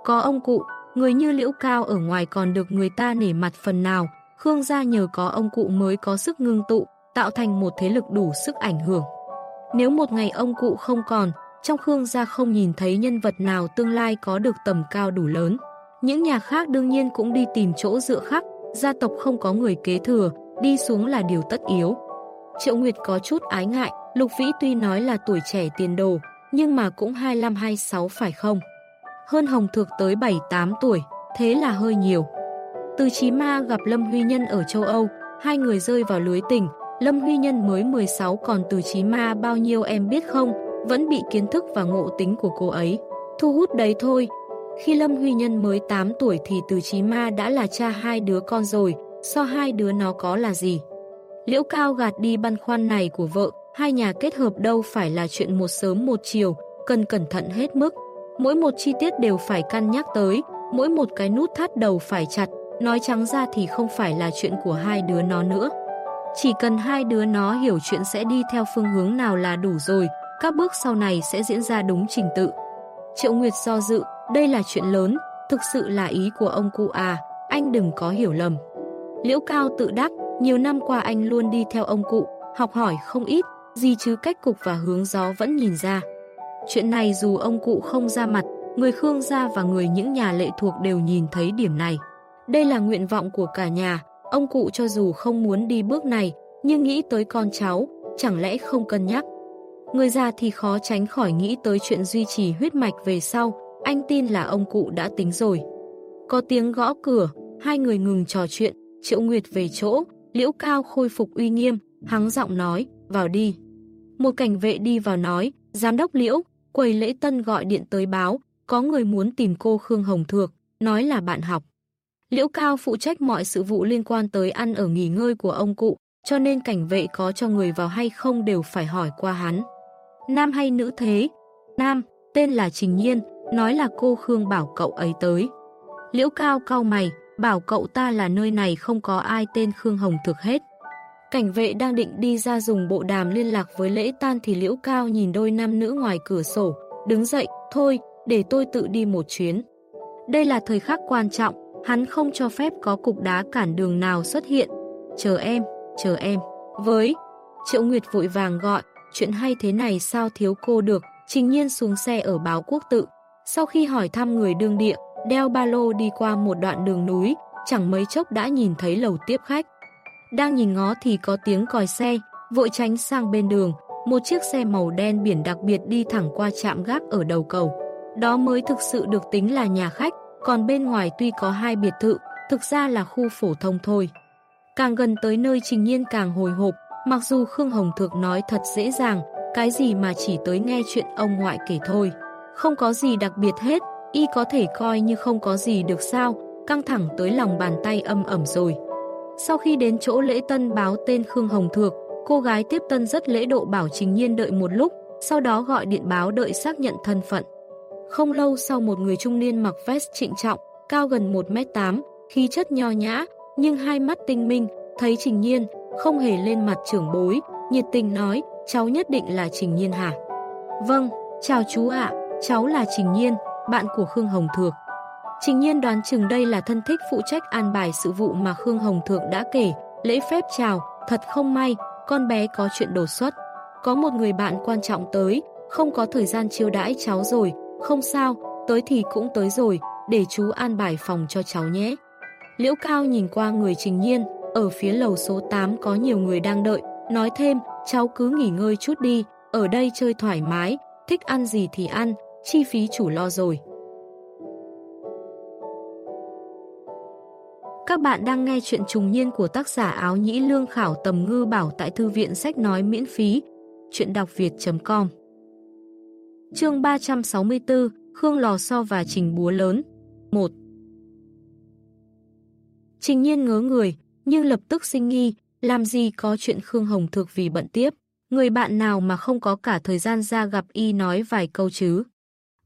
Có ông cụ, người như liễu cao ở ngoài còn được người ta nể mặt phần nào, Khương gia nhờ có ông cụ mới có sức ngưng tụ, tạo thành một thế lực đủ sức ảnh hưởng. Nếu một ngày ông cụ không còn, trong Khương gia không nhìn thấy nhân vật nào tương lai có được tầm cao đủ lớn. Những nhà khác đương nhiên cũng đi tìm chỗ dựa khác, gia tộc không có người kế thừa, đi xuống là điều tất yếu. Triệu Nguyệt có chút ái ngại, Lục Vĩ tuy nói là tuổi trẻ tiền đồ, nhưng mà cũng 25-26 phải không? Hơn Hồng Thược tới 7-8 tuổi, thế là hơi nhiều. Từ Chí Ma gặp Lâm Huy Nhân ở châu Âu, hai người rơi vào lưới tình, Lâm Huy Nhân mới 16 còn Từ Chí Ma bao nhiêu em biết không, vẫn bị kiến thức và ngộ tính của cô ấy. Thu hút đấy thôi. Khi Lâm Huy Nhân mới 8 tuổi thì Từ Chí Ma đã là cha hai đứa con rồi, so hai đứa nó có là gì. Liễu Cao gạt đi băn khoăn này của vợ, hai nhà kết hợp đâu phải là chuyện một sớm một chiều, cần cẩn thận hết mức. Mỗi một chi tiết đều phải cân nhắc tới, mỗi một cái nút thắt đầu phải chặt, nói trắng ra thì không phải là chuyện của hai đứa nó nữa. Chỉ cần hai đứa nó hiểu chuyện sẽ đi theo phương hướng nào là đủ rồi, các bước sau này sẽ diễn ra đúng trình tự. Triệu Nguyệt do dự, đây là chuyện lớn, thực sự là ý của ông cụ à, anh đừng có hiểu lầm. Liễu Cao tự đắc, nhiều năm qua anh luôn đi theo ông cụ, học hỏi không ít, gì chứ cách cục và hướng gió vẫn nhìn ra. Chuyện này dù ông cụ không ra mặt, người Khương gia và người những nhà lệ thuộc đều nhìn thấy điểm này. Đây là nguyện vọng của cả nhà, ông cụ cho dù không muốn đi bước này, nhưng nghĩ tới con cháu, chẳng lẽ không cân nhắc. Người già thì khó tránh khỏi nghĩ tới chuyện duy trì huyết mạch về sau, anh tin là ông cụ đã tính rồi. Có tiếng gõ cửa, hai người ngừng trò chuyện, Triệu Nguyệt về chỗ, Liễu Cao khôi phục uy nghiêm, hắng giọng nói, vào đi. Một cảnh vệ đi vào nói, giám đốc Liễu, quầy lễ tân gọi điện tới báo, có người muốn tìm cô Khương Hồng Thược, nói là bạn học. Liễu Cao phụ trách mọi sự vụ liên quan tới ăn ở nghỉ ngơi của ông cụ, cho nên cảnh vệ có cho người vào hay không đều phải hỏi qua hắn. Nam hay nữ thế? Nam, tên là Trình Nhiên, nói là cô Khương bảo cậu ấy tới. Liễu Cao cau mày, bảo cậu ta là nơi này không có ai tên Khương Hồng thực hết. Cảnh vệ đang định đi ra dùng bộ đàm liên lạc với lễ tan thì Liễu Cao nhìn đôi nam nữ ngoài cửa sổ, đứng dậy, thôi, để tôi tự đi một chuyến. Đây là thời khắc quan trọng, hắn không cho phép có cục đá cản đường nào xuất hiện. Chờ em, chờ em. Với, Triệu Nguyệt vội vàng gọi, chuyện hay thế này sao thiếu cô được, trình nhiên xuống xe ở báo quốc tự. Sau khi hỏi thăm người đương địa, đeo ba lô đi qua một đoạn đường núi, chẳng mấy chốc đã nhìn thấy lầu tiếp khách. Đang nhìn ngó thì có tiếng còi xe, vội tránh sang bên đường, một chiếc xe màu đen biển đặc biệt đi thẳng qua trạm gác ở đầu cầu. Đó mới thực sự được tính là nhà khách, còn bên ngoài tuy có hai biệt thự, thực ra là khu phổ thông thôi. Càng gần tới nơi Trình Nhiên càng hồi hộp, mặc dù Khương Hồng Thược nói thật dễ dàng, cái gì mà chỉ tới nghe chuyện ông ngoại kể thôi. Không có gì đặc biệt hết, y có thể coi như không có gì được sao, căng thẳng tới lòng bàn tay âm ẩm rồi. Sau khi đến chỗ lễ tân báo tên Khương Hồng Thược, cô gái tiếp tân rất lễ độ bảo Trình Nhiên đợi một lúc, sau đó gọi điện báo đợi xác nhận thân phận. Không lâu sau một người trung niên mặc vest trịnh trọng, cao gần 1m8, khí chất nho nhã, nhưng hai mắt tinh minh, thấy Trình Nhiên, không hề lên mặt trưởng bối, nhiệt tình nói, cháu nhất định là Trình Nhiên hả? Vâng, chào chú ạ, cháu là Trình Nhiên, bạn của Khương Hồng Thược. Trình Nhiên đoán chừng đây là thân thích phụ trách an bài sự vụ mà Khương Hồng Thượng đã kể, lễ phép chào, thật không may, con bé có chuyện đột xuất. Có một người bạn quan trọng tới, không có thời gian chiêu đãi cháu rồi, không sao, tới thì cũng tới rồi, để chú an bài phòng cho cháu nhé. Liễu Cao nhìn qua người Trình Nhiên, ở phía lầu số 8 có nhiều người đang đợi, nói thêm, cháu cứ nghỉ ngơi chút đi, ở đây chơi thoải mái, thích ăn gì thì ăn, chi phí chủ lo rồi. Các bạn đang nghe chuyện trùng niên của tác giả áo nhĩ lương khảo tầm ngư bảo tại thư viện sách nói miễn phí. Chuyện đọc việt.com Chương 364 Khương Lò So và Trình Búa Lớn 1 Trình nhiên ngớ người, nhưng lập tức sinh nghi, làm gì có chuyện Khương Hồng thực vì bận tiếp. Người bạn nào mà không có cả thời gian ra gặp y nói vài câu chứ.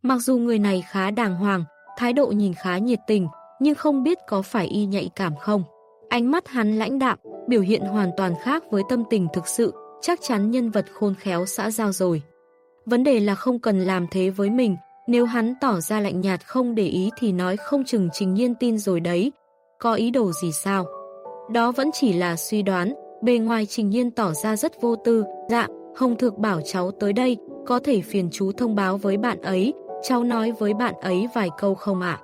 Mặc dù người này khá đàng hoàng, thái độ nhìn khá nhiệt tình, nhưng không biết có phải y nhạy cảm không. Ánh mắt hắn lãnh đạm, biểu hiện hoàn toàn khác với tâm tình thực sự, chắc chắn nhân vật khôn khéo xã giao rồi. Vấn đề là không cần làm thế với mình, nếu hắn tỏ ra lạnh nhạt không để ý thì nói không chừng trình nhiên tin rồi đấy. Có ý đồ gì sao? Đó vẫn chỉ là suy đoán, bề ngoài trình nhiên tỏ ra rất vô tư, dạ, Hồng Thược bảo cháu tới đây, có thể phiền chú thông báo với bạn ấy, cháu nói với bạn ấy vài câu không ạ?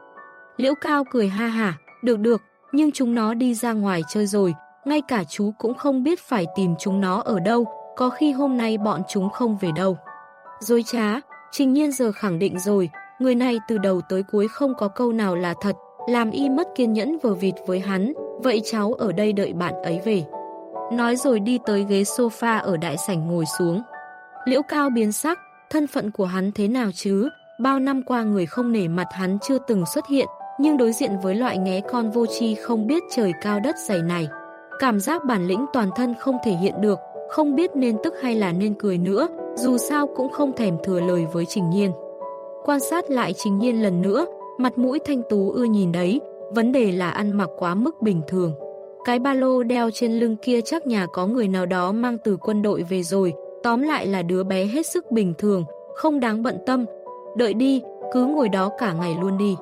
Liễu Cao cười ha hả, được được, nhưng chúng nó đi ra ngoài chơi rồi, ngay cả chú cũng không biết phải tìm chúng nó ở đâu, có khi hôm nay bọn chúng không về đâu. Dối trá, trình nhiên giờ khẳng định rồi, người này từ đầu tới cuối không có câu nào là thật, làm y mất kiên nhẫn vờ vịt với hắn, vậy cháu ở đây đợi bạn ấy về. Nói rồi đi tới ghế sofa ở đại sảnh ngồi xuống. Liễu Cao biến sắc, thân phận của hắn thế nào chứ, bao năm qua người không nể mặt hắn chưa từng xuất hiện, nhưng đối diện với loại nghé con vô tri không biết trời cao đất dày này. Cảm giác bản lĩnh toàn thân không thể hiện được, không biết nên tức hay là nên cười nữa, dù sao cũng không thèm thừa lời với Trình Nhiên. Quan sát lại Trình Nhiên lần nữa, mặt mũi thanh tú ưa nhìn đấy, vấn đề là ăn mặc quá mức bình thường. Cái ba lô đeo trên lưng kia chắc nhà có người nào đó mang từ quân đội về rồi, tóm lại là đứa bé hết sức bình thường, không đáng bận tâm. Đợi đi, cứ ngồi đó cả ngày luôn đi.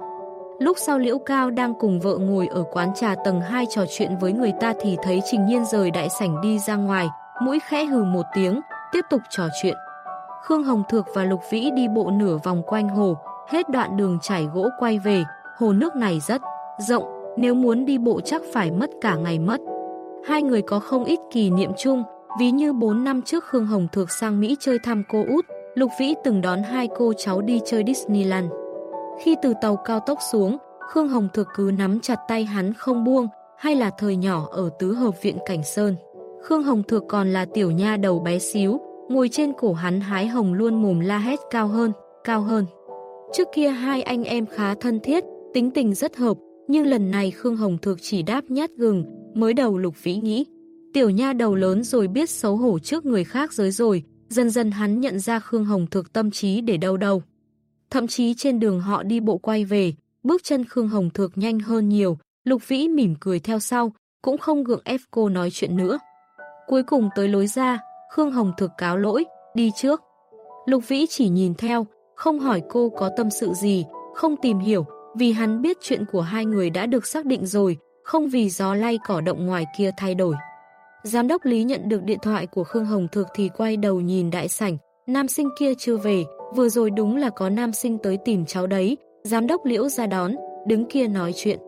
Lúc sau Liễu Cao đang cùng vợ ngồi ở quán trà tầng 2 trò chuyện với người ta thì thấy Trình Nhiên rời đại sảnh đi ra ngoài, mũi khẽ hừ một tiếng, tiếp tục trò chuyện. Khương Hồng Thược và Lục Vĩ đi bộ nửa vòng quanh hồ, hết đoạn đường trải gỗ quay về, hồ nước này rất rộng, nếu muốn đi bộ chắc phải mất cả ngày mất. Hai người có không ít kỷ niệm chung, ví như 4 năm trước Khương Hồng Thược sang Mỹ chơi thăm cô út, Lục Vĩ từng đón hai cô cháu đi chơi Disneyland. Khi từ tàu cao tốc xuống, Khương Hồng Thược cứ nắm chặt tay hắn không buông, hay là thời nhỏ ở tứ hợp viện Cảnh Sơn. Khương Hồng Thược còn là tiểu nha đầu bé xíu, ngồi trên cổ hắn hái hồng luôn mồm la hét cao hơn, cao hơn. Trước kia hai anh em khá thân thiết, tính tình rất hợp, nhưng lần này Khương Hồng Thược chỉ đáp nhát gừng, mới đầu Lục Vĩ nghĩ. Tiểu nha đầu lớn rồi biết xấu hổ trước người khác giới rồi, dần dần hắn nhận ra Khương Hồng Thược tâm trí để đâu đâu. Thậm chí trên đường họ đi bộ quay về, bước chân Khương Hồng Thược nhanh hơn nhiều, Lục Vĩ mỉm cười theo sau, cũng không gượng ép cô nói chuyện nữa. Cuối cùng tới lối ra, Khương Hồng Thược cáo lỗi, đi trước. Lục Vĩ chỉ nhìn theo, không hỏi cô có tâm sự gì, không tìm hiểu, vì hắn biết chuyện của hai người đã được xác định rồi, không vì gió lay cỏ động ngoài kia thay đổi. Giám đốc Lý nhận được điện thoại của Khương Hồng Thược thì quay đầu nhìn đại sảnh, nam sinh kia chưa về, vừa rồi đúng là có nam sinh tới tìm cháu đấy, giám đốc Liễu ra đón, đứng kia nói chuyện.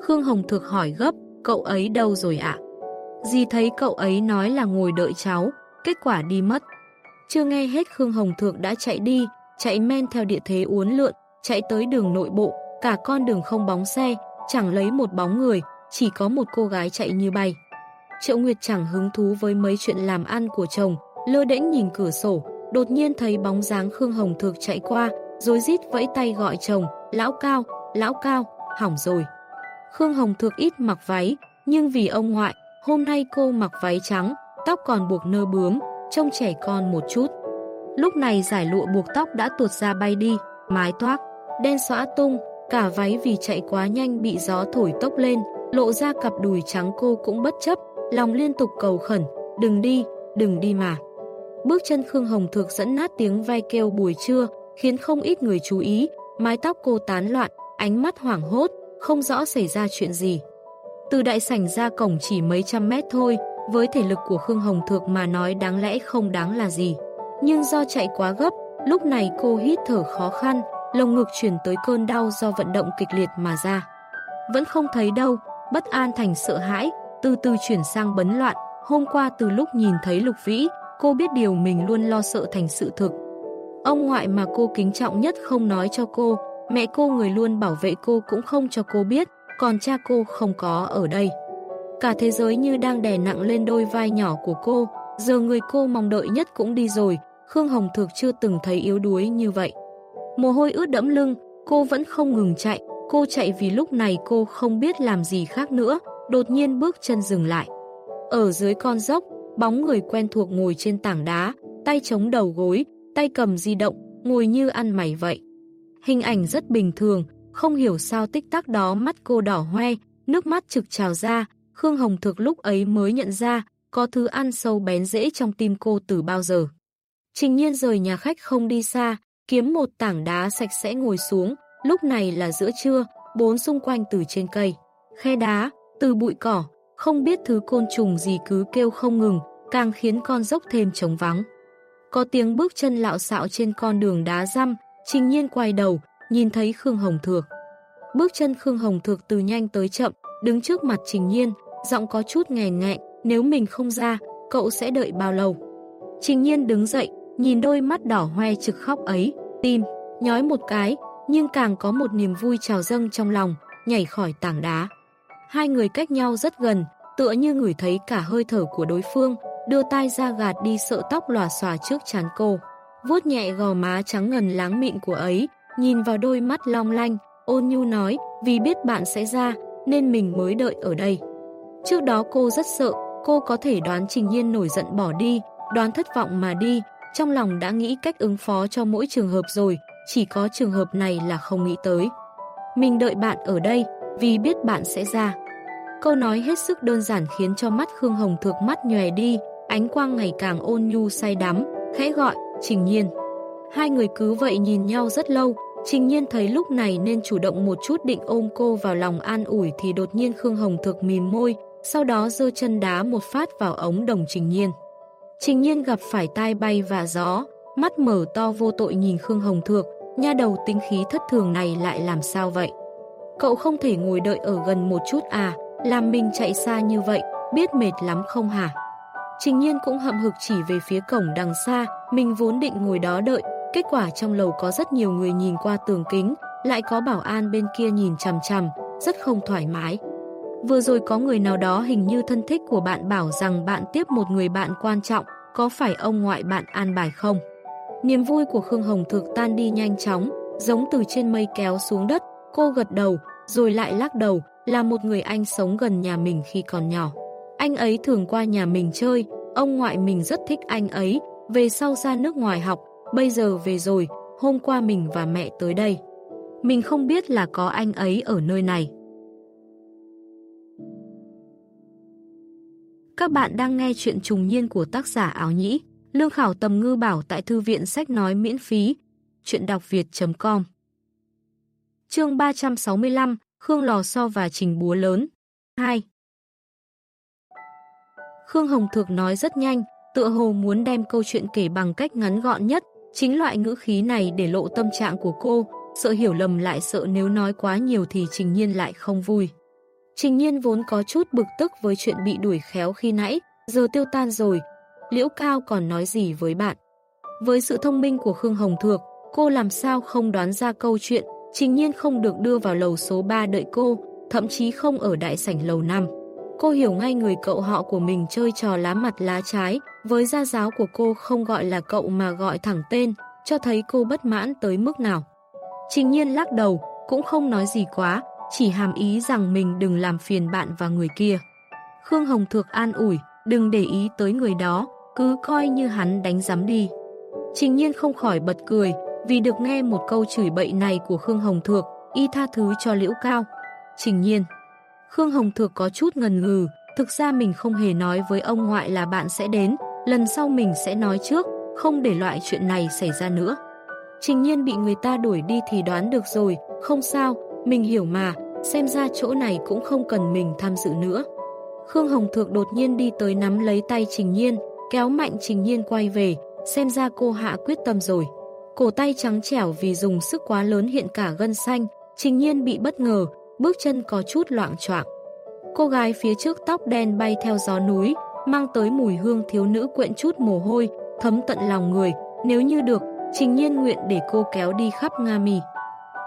Khương Hồng Thược hỏi gấp, cậu ấy đâu rồi ạ? Dì thấy cậu ấy nói là ngồi đợi cháu, kết quả đi mất. Chưa nghe hết Khương Hồng Thược đã chạy đi, chạy men theo địa thế uốn lượn, chạy tới đường nội bộ, cả con đường không bóng xe, chẳng lấy một bóng người, chỉ có một cô gái chạy như bay. Triệu Nguyệt chẳng hứng thú với mấy chuyện làm ăn của chồng, lơ đễnh nhìn cửa sổ, đột nhiên thấy bóng dáng Khương Hồng Thược chạy qua, rồi rít vẫy tay gọi chồng, lão cao, lão cao, hỏng rồi. Khương Hồng Thược ít mặc váy, nhưng vì ông ngoại, hôm nay cô mặc váy trắng, tóc còn buộc nơ bướm, trông trẻ con một chút. Lúc này giải lụa buộc tóc đã tuột ra bay đi, mái toác, đen xóa tung, cả váy vì chạy quá nhanh bị gió thổi tốc lên, lộ ra cặp đùi trắng cô cũng bất chấp, lòng liên tục cầu khẩn, đừng đi, đừng đi mà. Bước chân Khương Hồng Thược dẫn nát tiếng vai kêu buổi trưa, khiến không ít người chú ý, mái tóc cô tán loạn, ánh mắt hoảng hốt, không rõ xảy ra chuyện gì. Từ đại sảnh ra cổng chỉ mấy trăm mét thôi, với thể lực của Khương Hồng Thược mà nói đáng lẽ không đáng là gì. Nhưng do chạy quá gấp, lúc này cô hít thở khó khăn, lồng ngực chuyển tới cơn đau do vận động kịch liệt mà ra. Vẫn không thấy đâu, bất an thành sợ hãi, từ từ chuyển sang bấn loạn. Hôm qua từ lúc nhìn thấy Lục Vĩ, cô biết điều mình luôn lo sợ thành sự thực. Ông ngoại mà cô kính trọng nhất không nói cho cô, mẹ cô người luôn bảo vệ cô cũng không cho cô biết, còn cha cô không có ở đây. Cả thế giới như đang đè nặng lên đôi vai nhỏ của cô, giờ người cô mong đợi nhất cũng đi rồi, Khương Hồng Thược chưa từng thấy yếu đuối như vậy. Mồ hôi ướt đẫm lưng, cô vẫn không ngừng chạy, cô chạy vì lúc này cô không biết làm gì khác nữa, đột nhiên bước chân dừng lại. Ở dưới con dốc, bóng người quen thuộc ngồi trên tảng đá, tay chống đầu gối, tay cầm di động, ngồi như ăn mày vậy. Hình ảnh rất bình thường, không hiểu sao tích tắc đó mắt cô đỏ hoe, nước mắt trực trào ra, Khương Hồng Thực lúc ấy mới nhận ra có thứ ăn sâu bén rễ trong tim cô từ bao giờ. Trình nhiên rời nhà khách không đi xa, kiếm một tảng đá sạch sẽ ngồi xuống, lúc này là giữa trưa, bốn xung quanh từ trên cây. Khe đá, từ bụi cỏ, không biết thứ côn trùng gì cứ kêu không ngừng, càng khiến con dốc thêm trống vắng. Có tiếng bước chân lạo xạo trên con đường đá răm, trình nhiên quay đầu, nhìn thấy Khương Hồng Thược. Bước chân Khương Hồng Thược từ nhanh tới chậm, đứng trước mặt trình nhiên, giọng có chút nghèn nghẹn, nếu mình không ra, cậu sẽ đợi bao lâu. Trình nhiên đứng dậy, nhìn đôi mắt đỏ hoe trực khóc ấy, tim, nhói một cái, nhưng càng có một niềm vui trào dâng trong lòng, nhảy khỏi tảng đá. Hai người cách nhau rất gần, tựa như ngửi thấy cả hơi thở của đối phương, đưa tay ra gạt đi sợ tóc lòa xòa trước chán cô. vuốt nhẹ gò má trắng ngần láng mịn của ấy, nhìn vào đôi mắt long lanh, ôn nhu nói, vì biết bạn sẽ ra, nên mình mới đợi ở đây. Trước đó cô rất sợ, cô có thể đoán Trình Nhiên nổi giận bỏ đi, đoán thất vọng mà đi, trong lòng đã nghĩ cách ứng phó cho mỗi trường hợp rồi, chỉ có trường hợp này là không nghĩ tới. Mình đợi bạn ở đây, vì biết bạn sẽ ra. Câu nói hết sức đơn giản khiến cho mắt Khương Hồng Thược mắt nhòe đi, ánh quang ngày càng ôn nhu say đắm, khẽ gọi, Trình Nhiên. Hai người cứ vậy nhìn nhau rất lâu, Trình Nhiên thấy lúc này nên chủ động một chút định ôm cô vào lòng an ủi thì đột nhiên Khương Hồng Thược mím môi, sau đó giơ chân đá một phát vào ống đồng Trình Nhiên. Trình Nhiên gặp phải tai bay và gió, mắt mở to vô tội nhìn Khương Hồng Thược, nha đầu tính khí thất thường này lại làm sao vậy? Cậu không thể ngồi đợi ở gần một chút à, làm mình chạy xa như vậy, biết mệt lắm không hả? Trình Nhiên cũng hậm hực chỉ về phía cổng đằng xa, mình vốn định ngồi đó đợi, kết quả trong lầu có rất nhiều người nhìn qua tường kính, lại có bảo an bên kia nhìn chằm chằm, rất không thoải mái. Vừa rồi có người nào đó hình như thân thích của bạn bảo rằng bạn tiếp một người bạn quan trọng, có phải ông ngoại bạn an bài không? Niềm vui của Khương Hồng thực tan đi nhanh chóng, giống từ trên mây kéo xuống đất, cô gật đầu, rồi lại lắc đầu, là một người anh sống gần nhà mình khi còn nhỏ. Anh ấy thường qua nhà mình chơi, ông ngoại mình rất thích anh ấy, về sau ra nước ngoài học, bây giờ về rồi, hôm qua mình và mẹ tới đây. Mình không biết là có anh ấy ở nơi này. Các bạn đang nghe chuyện trùng niên của tác giả áo nhĩ, lương khảo tầm ngư bảo tại thư viện sách nói miễn phí, chuyện đọc việt.com Chương 365, Khương Lò So và Trình Búa Lớn. 2 Khương Hồng Thược nói rất nhanh, tựa hồ muốn đem câu chuyện kể bằng cách ngắn gọn nhất, chính loại ngữ khí này để lộ tâm trạng của cô, sợ hiểu lầm lại sợ nếu nói quá nhiều thì Trình Nhiên lại không vui. Trình Nhiên vốn có chút bực tức với chuyện bị đuổi khéo khi nãy, giờ tiêu tan rồi, Liễu Cao còn nói gì với bạn. Với sự thông minh của Khương Hồng Thược, cô làm sao không đoán ra câu chuyện, Trình Nhiên không được đưa vào lầu số 3 đợi cô, thậm chí không ở đại sảnh lầu 5. Cô hiểu ngay người cậu họ của mình chơi trò lá mặt lá trái, với gia giáo của cô không gọi là cậu mà gọi thẳng tên, cho thấy cô bất mãn tới mức nào. Trình nhiên lắc đầu, cũng không nói gì quá, chỉ hàm ý rằng mình đừng làm phiền bạn và người kia. Khương Hồng Thược an ủi, đừng để ý tới người đó, cứ coi như hắn đánh giám đi. Trình nhiên không khỏi bật cười, vì được nghe một câu chửi bậy này của Khương Hồng Thược, y tha thứ cho Liễu Cao. Trình nhiên, Khương Hồng Thược có chút ngần ngừ, thực ra mình không hề nói với ông ngoại là bạn sẽ đến, lần sau mình sẽ nói trước, không để loại chuyện này xảy ra nữa. Trình nhiên bị người ta đuổi đi thì đoán được rồi, không sao, mình hiểu mà, xem ra chỗ này cũng không cần mình tham dự nữa. Khương Hồng Thược đột nhiên đi tới nắm lấy tay Trình Nhiên, kéo mạnh Trình Nhiên quay về, xem ra cô hạ quyết tâm rồi. Cổ tay trắng trẻo vì dùng sức quá lớn hiện cả gân xanh, Trình Nhiên bị bất ngờ, bước chân có chút loạn choạng. Cô gái phía trước tóc đen bay theo gió núi, mang tới mùi hương thiếu nữ quyện chút mồ hôi, thấm tận lòng người, nếu như được, Trình Nhiên nguyện để cô kéo đi khắp Nga mì.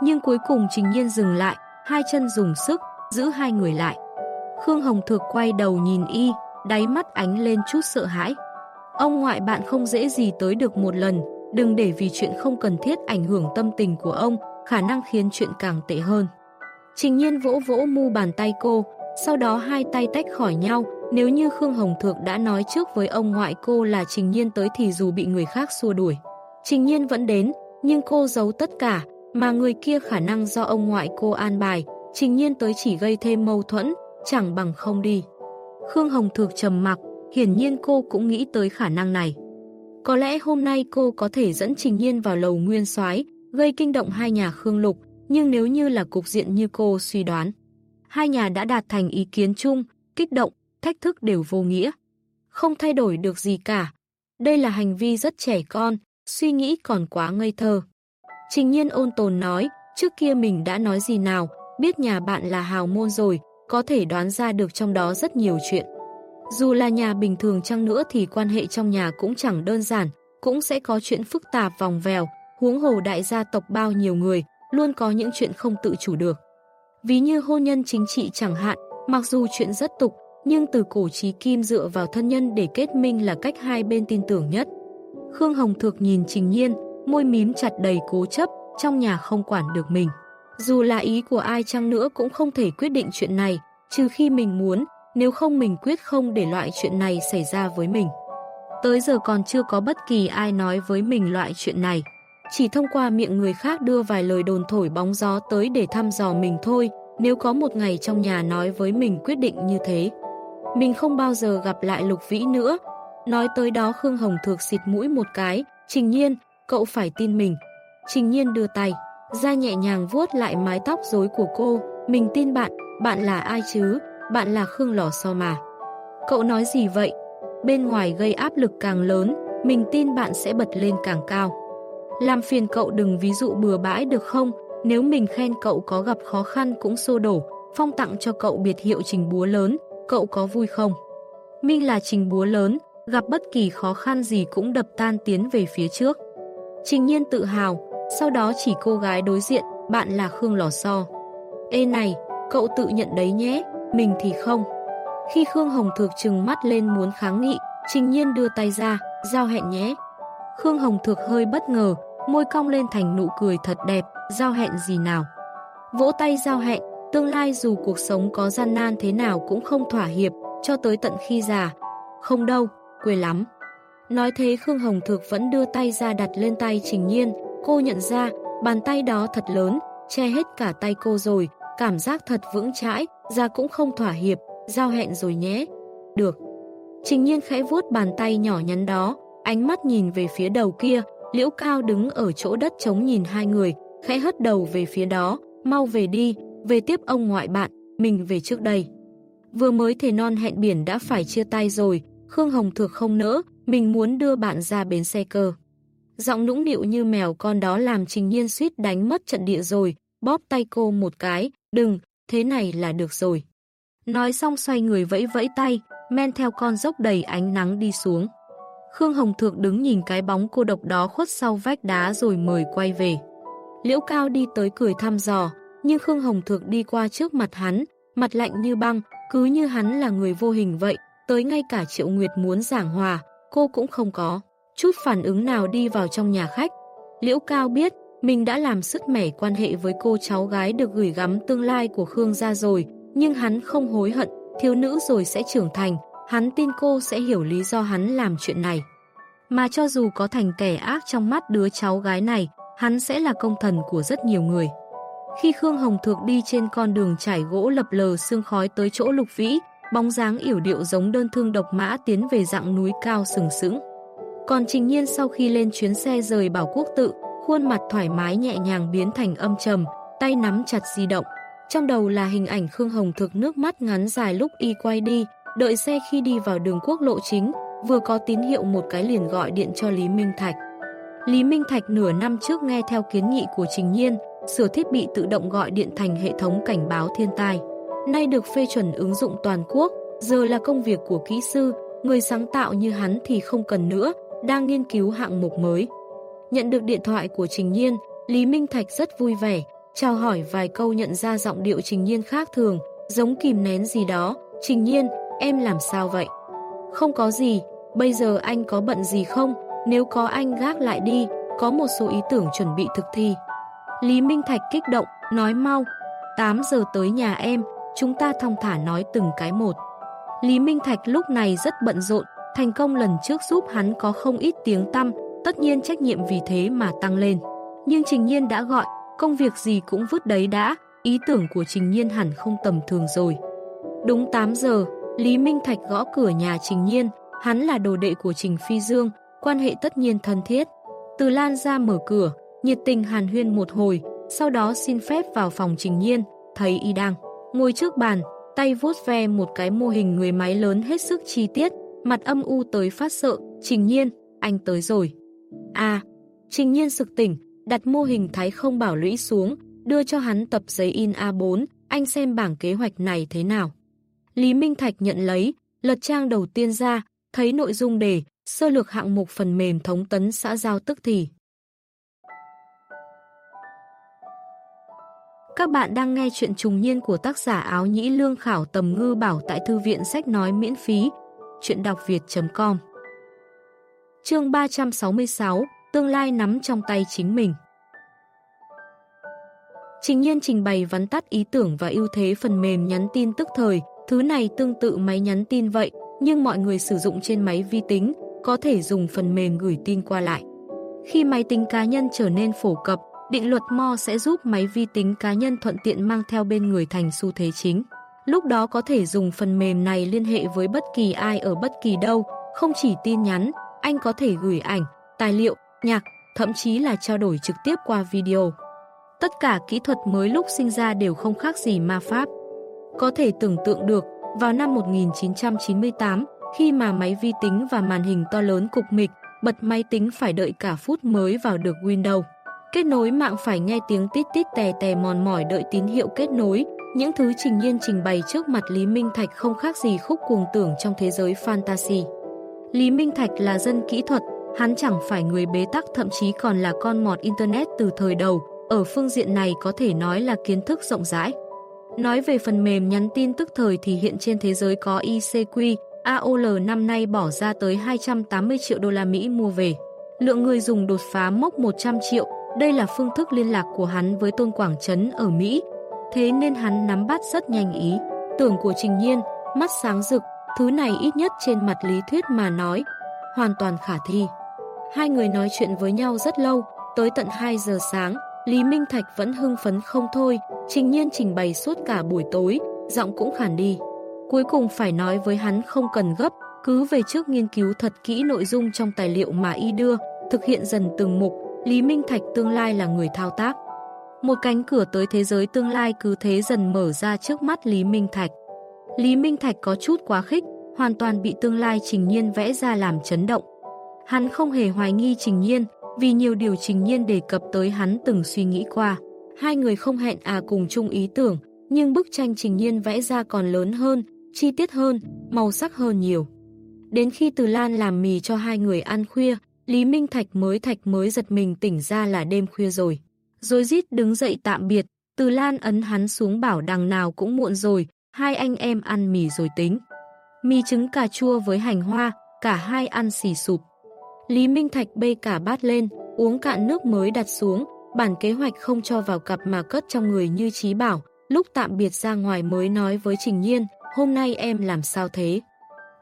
Nhưng cuối cùng Trình Nhiên dừng lại, hai chân dùng sức, giữ hai người lại. Khương Hồng Thược quay đầu nhìn y, đáy mắt ánh lên chút sợ hãi. Ông ngoại bạn không dễ gì tới được một lần, đừng để vì chuyện không cần thiết ảnh hưởng tâm tình của ông, khả năng khiến chuyện càng tệ hơn. Trình nhiên vỗ vỗ mu bàn tay cô, sau đó hai tay tách khỏi nhau, nếu như Khương Hồng Thược đã nói trước với ông ngoại cô là Trình Nhiên tới thì dù bị người khác xua đuổi. Trình Nhiên vẫn đến, nhưng cô giấu tất cả, mà người kia khả năng do ông ngoại cô an bài, Trình Nhiên tới chỉ gây thêm mâu thuẫn, chẳng bằng không đi. Khương Hồng Thược trầm mặc, hiển nhiên cô cũng nghĩ tới khả năng này. Có lẽ hôm nay cô có thể dẫn Trình Nhiên vào lầu nguyên soái gây kinh động hai nhà Khương Lục, nhưng nếu như là cục diện như cô suy đoán, hai nhà đã đạt thành ý kiến chung, kích động, thách thức đều vô nghĩa. Không thay đổi được gì cả. Đây là hành vi rất trẻ con, suy nghĩ còn quá ngây thơ. Trình nhiên ôn tồn nói, trước kia mình đã nói gì nào, biết nhà bạn là hào môn rồi, có thể đoán ra được trong đó rất nhiều chuyện. Dù là nhà bình thường chăng nữa thì quan hệ trong nhà cũng chẳng đơn giản, cũng sẽ có chuyện phức tạp vòng vèo, huống hồ đại gia tộc bao nhiêu người, luôn có những chuyện không tự chủ được. Ví như hôn nhân chính trị chẳng hạn, mặc dù chuyện rất tục, nhưng từ cổ trí kim dựa vào thân nhân để kết minh là cách hai bên tin tưởng nhất. Khương Hồng Thược nhìn Trình Nhiên, môi mím chặt đầy cố chấp, trong nhà không quản được mình. Dù là ý của ai chăng nữa cũng không thể quyết định chuyện này, trừ khi mình muốn, nếu không mình quyết không để loại chuyện này xảy ra với mình. Tới giờ còn chưa có bất kỳ ai nói với mình loại chuyện này. Chỉ thông qua miệng người khác đưa vài lời đồn thổi bóng gió tới để thăm dò mình thôi, nếu có một ngày trong nhà nói với mình quyết định như thế. Mình không bao giờ gặp lại Lục Vĩ nữa. Nói tới đó Khương Hồng Thược xịt mũi một cái, Trình Nhiên, cậu phải tin mình. Trình Nhiên đưa tay, ra nhẹ nhàng vuốt lại mái tóc rối của cô, mình tin bạn, bạn là ai chứ, bạn là Khương Lò So mà. Cậu nói gì vậy? Bên ngoài gây áp lực càng lớn, mình tin bạn sẽ bật lên càng cao. Làm phiền cậu đừng ví dụ bừa bãi được không? Nếu mình khen cậu có gặp khó khăn cũng xô đổ, phong tặng cho cậu biệt hiệu trình búa lớn, cậu có vui không? Minh là trình búa lớn, gặp bất kỳ khó khăn gì cũng đập tan tiến về phía trước. Trình nhiên tự hào, sau đó chỉ cô gái đối diện, bạn là Khương Lò So. Ê này, cậu tự nhận đấy nhé, mình thì không. Khi Khương Hồng Thược trừng mắt lên muốn kháng nghị, Trình Nhiên đưa tay ra, giao hẹn nhé. Khương Hồng Thược hơi bất ngờ, môi cong lên thành nụ cười thật đẹp, giao hẹn gì nào. Vỗ tay giao hẹn, tương lai dù cuộc sống có gian nan thế nào cũng không thỏa hiệp, cho tới tận khi già. Không đâu, quê lắm. Nói thế Khương Hồng Thược vẫn đưa tay ra đặt lên tay Trình Nhiên, cô nhận ra, bàn tay đó thật lớn, che hết cả tay cô rồi, cảm giác thật vững chãi, ra cũng không thỏa hiệp, giao hẹn rồi nhé. Được. Trình nhiên khẽ vuốt bàn tay nhỏ nhắn đó, ánh mắt nhìn về phía đầu kia, liễu cao đứng ở chỗ đất trống nhìn hai người, khẽ hất đầu về phía đó, mau về đi, về tiếp ông ngoại bạn, mình về trước đây. Vừa mới thề non hẹn biển đã phải chia tay rồi, Khương Hồng thực không nỡ, mình muốn đưa bạn ra bến xe cơ. Giọng nũng nịu như mèo con đó làm trình nhiên suýt đánh mất trận địa rồi, bóp tay cô một cái, đừng, thế này là được rồi. Nói xong xoay người vẫy vẫy tay, men theo con dốc đầy ánh nắng đi xuống. Khương Hồng Thược đứng nhìn cái bóng cô độc đó khuất sau vách đá rồi mời quay về. Liễu Cao đi tới cười thăm dò, nhưng Khương Hồng Thược đi qua trước mặt hắn, mặt lạnh như băng, cứ như hắn là người vô hình vậy, tới ngay cả Triệu Nguyệt muốn giảng hòa, cô cũng không có. Chút phản ứng nào đi vào trong nhà khách. Liễu Cao biết, mình đã làm sức mẻ quan hệ với cô cháu gái được gửi gắm tương lai của Khương ra rồi, nhưng hắn không hối hận, thiếu nữ rồi sẽ trưởng thành, hắn tin cô sẽ hiểu lý do hắn làm chuyện này. Mà cho dù có thành kẻ ác trong mắt đứa cháu gái này, hắn sẽ là công thần của rất nhiều người. Khi Khương Hồng Thược đi trên con đường trải gỗ lập lờ sương khói tới chỗ lục vĩ, bóng dáng yểu điệu giống đơn thương độc mã tiến về dạng núi cao sừng sững. Còn Trình Nhiên sau khi lên chuyến xe rời Bảo Quốc tự, khuôn mặt thoải mái nhẹ nhàng biến thành âm trầm, tay nắm chặt di động. Trong đầu là hình ảnh Khương Hồng thực nước mắt ngắn dài lúc y quay đi, đợi xe khi đi vào đường quốc lộ chính, vừa có tín hiệu một cái liền gọi điện cho Lý Minh Thạch. Lý Minh Thạch nửa năm trước nghe theo kiến nghị của Trình Nhiên, sửa thiết bị tự động gọi điện thành hệ thống cảnh báo thiên tai. Nay được phê chuẩn ứng dụng toàn quốc, giờ là công việc của kỹ sư, người sáng tạo như hắn thì không cần nữa, đang nghiên cứu hạng mục mới. Nhận được điện thoại của Trình Nhiên, Lý Minh Thạch rất vui vẻ, chào hỏi vài câu nhận ra giọng điệu Trình Nhiên khác thường, giống kìm nén gì đó. Trình Nhiên, em làm sao vậy? Không có gì, bây giờ anh có bận gì không? Nếu có anh gác lại đi, có một số ý tưởng chuẩn bị thực thi. Lý Minh Thạch kích động, nói mau, 8 giờ tới nhà em, chúng ta thong thả nói từng cái một. Lý Minh Thạch lúc này rất bận rộn, thành công lần trước giúp hắn có không ít tiếng tăm, tất nhiên trách nhiệm vì thế mà tăng lên. Nhưng Trình Nhiên đã gọi, công việc gì cũng vứt đấy đã, ý tưởng của Trình Nhiên hẳn không tầm thường rồi. Đúng 8 giờ, Lý Minh Thạch gõ cửa nhà Trình Nhiên, hắn là đồ đệ của Trình Phi Dương, quan hệ tất nhiên thân thiết. Từ Lan ra mở cửa, nhiệt tình hàn huyên một hồi, sau đó xin phép vào phòng Trình Nhiên, thấy y đang ngồi trước bàn, tay vuốt ve một cái mô hình người máy lớn hết sức chi tiết, mặt âm u tới phát sợ, Trình Nhiên, anh tới rồi. À, Trình Nhiên sực tỉnh, đặt mô hình thái không bảo lũy xuống, đưa cho hắn tập giấy in A4, anh xem bảng kế hoạch này thế nào. Lý Minh Thạch nhận lấy, lật trang đầu tiên ra, thấy nội dung đề, sơ lược hạng mục phần mềm thống tấn xã giao tức thì. Các bạn đang nghe chuyện trùng niên của tác giả áo nhĩ lương khảo tầm ngư bảo tại thư viện sách nói miễn phí. Chuyện đọc việt.com Chương 366 Tương lai nắm trong tay chính mình Trình nhiên trình bày vắn tắt ý tưởng và ưu thế phần mềm nhắn tin tức thời, thứ này tương tự máy nhắn tin vậy, nhưng mọi người sử dụng trên máy vi tính, có thể dùng phần mềm gửi tin qua lại. Khi máy tính cá nhân trở nên phổ cập, Định luật Mo sẽ giúp máy vi tính cá nhân thuận tiện mang theo bên người thành xu thế chính. Lúc đó có thể dùng phần mềm này liên hệ với bất kỳ ai ở bất kỳ đâu, không chỉ tin nhắn, anh có thể gửi ảnh, tài liệu, nhạc, thậm chí là trao đổi trực tiếp qua video. Tất cả kỹ thuật mới lúc sinh ra đều không khác gì ma pháp. Có thể tưởng tượng được, vào năm 1998, khi mà máy vi tính và màn hình to lớn cục mịch, bật máy tính phải đợi cả phút mới vào được Windows. Kết nối mạng phải nghe tiếng tít tít tè tè mòn mỏi đợi tín hiệu kết nối, những thứ trình nhiên trình bày trước mặt Lý Minh Thạch không khác gì khúc cuồng tưởng trong thế giới fantasy. Lý Minh Thạch là dân kỹ thuật, hắn chẳng phải người bế tắc thậm chí còn là con mọt Internet từ thời đầu, ở phương diện này có thể nói là kiến thức rộng rãi. Nói về phần mềm nhắn tin tức thời thì hiện trên thế giới có ICQ, AOL năm nay bỏ ra tới 280 triệu đô la Mỹ mua về. Lượng người dùng đột phá mốc 100 triệu, đây là phương thức liên lạc của hắn với Tôn Quảng Trấn ở Mỹ. Thế nên hắn nắm bắt rất nhanh ý. Tưởng của Trình Nhiên, mắt sáng rực, thứ này ít nhất trên mặt lý thuyết mà nói, hoàn toàn khả thi. Hai người nói chuyện với nhau rất lâu, tới tận 2 giờ sáng, Lý Minh Thạch vẫn hưng phấn không thôi, Trình Nhiên trình bày suốt cả buổi tối, giọng cũng khản đi. Cuối cùng phải nói với hắn không cần gấp, cứ về trước nghiên cứu thật kỹ nội dung trong tài liệu mà y đưa, thực hiện dần từng mục, Lý Minh Thạch tương lai là người thao tác. Một cánh cửa tới thế giới tương lai cứ thế dần mở ra trước mắt Lý Minh Thạch. Lý Minh Thạch có chút quá khích, hoàn toàn bị tương lai Trình Nhiên vẽ ra làm chấn động. Hắn không hề hoài nghi Trình Nhiên, vì nhiều điều Trình Nhiên đề cập tới hắn từng suy nghĩ qua. Hai người không hẹn à cùng chung ý tưởng, nhưng bức tranh Trình Nhiên vẽ ra còn lớn hơn, chi tiết hơn, màu sắc hơn nhiều. Đến khi Từ Lan làm mì cho hai người ăn khuya, Lý Minh Thạch mới thạch mới giật mình tỉnh ra là đêm khuya rồi. Rồi rít đứng dậy tạm biệt, Từ Lan ấn hắn xuống bảo đằng nào cũng muộn rồi, hai anh em ăn mì rồi tính. Mì trứng cà chua với hành hoa, cả hai ăn xì sụp. Lý Minh Thạch bê cả bát lên, uống cạn nước mới đặt xuống, bản kế hoạch không cho vào cặp mà cất trong người như trí bảo. Lúc tạm biệt ra ngoài mới nói với Trình Nhiên, hôm nay em làm sao thế?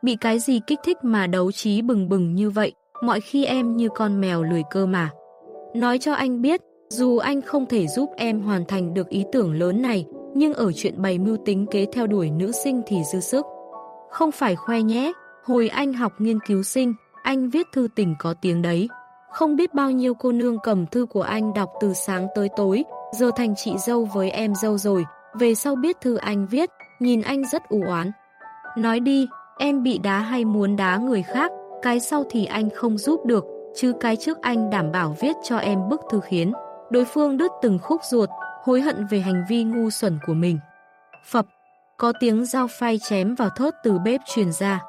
Bị cái gì kích thích mà đấu trí bừng bừng như vậy, mọi khi em như con mèo lười cơ mà. Nói cho anh biết, dù anh không thể giúp em hoàn thành được ý tưởng lớn này, nhưng ở chuyện bày mưu tính kế theo đuổi nữ sinh thì dư sức. Không phải khoe nhé, hồi anh học nghiên cứu sinh, anh viết thư tình có tiếng đấy. Không biết bao nhiêu cô nương cầm thư của anh đọc từ sáng tới tối, giờ thành chị dâu với em dâu rồi, về sau biết thư anh viết, nhìn anh rất u oán. Nói đi, em bị đá hay muốn đá người khác, cái sau thì anh không giúp được, chứ cái trước anh đảm bảo viết cho em bức thư khiến. Đối phương đứt từng khúc ruột, hối hận về hành vi ngu xuẩn của mình. Phập, có tiếng dao phay chém vào thớt từ bếp truyền ra.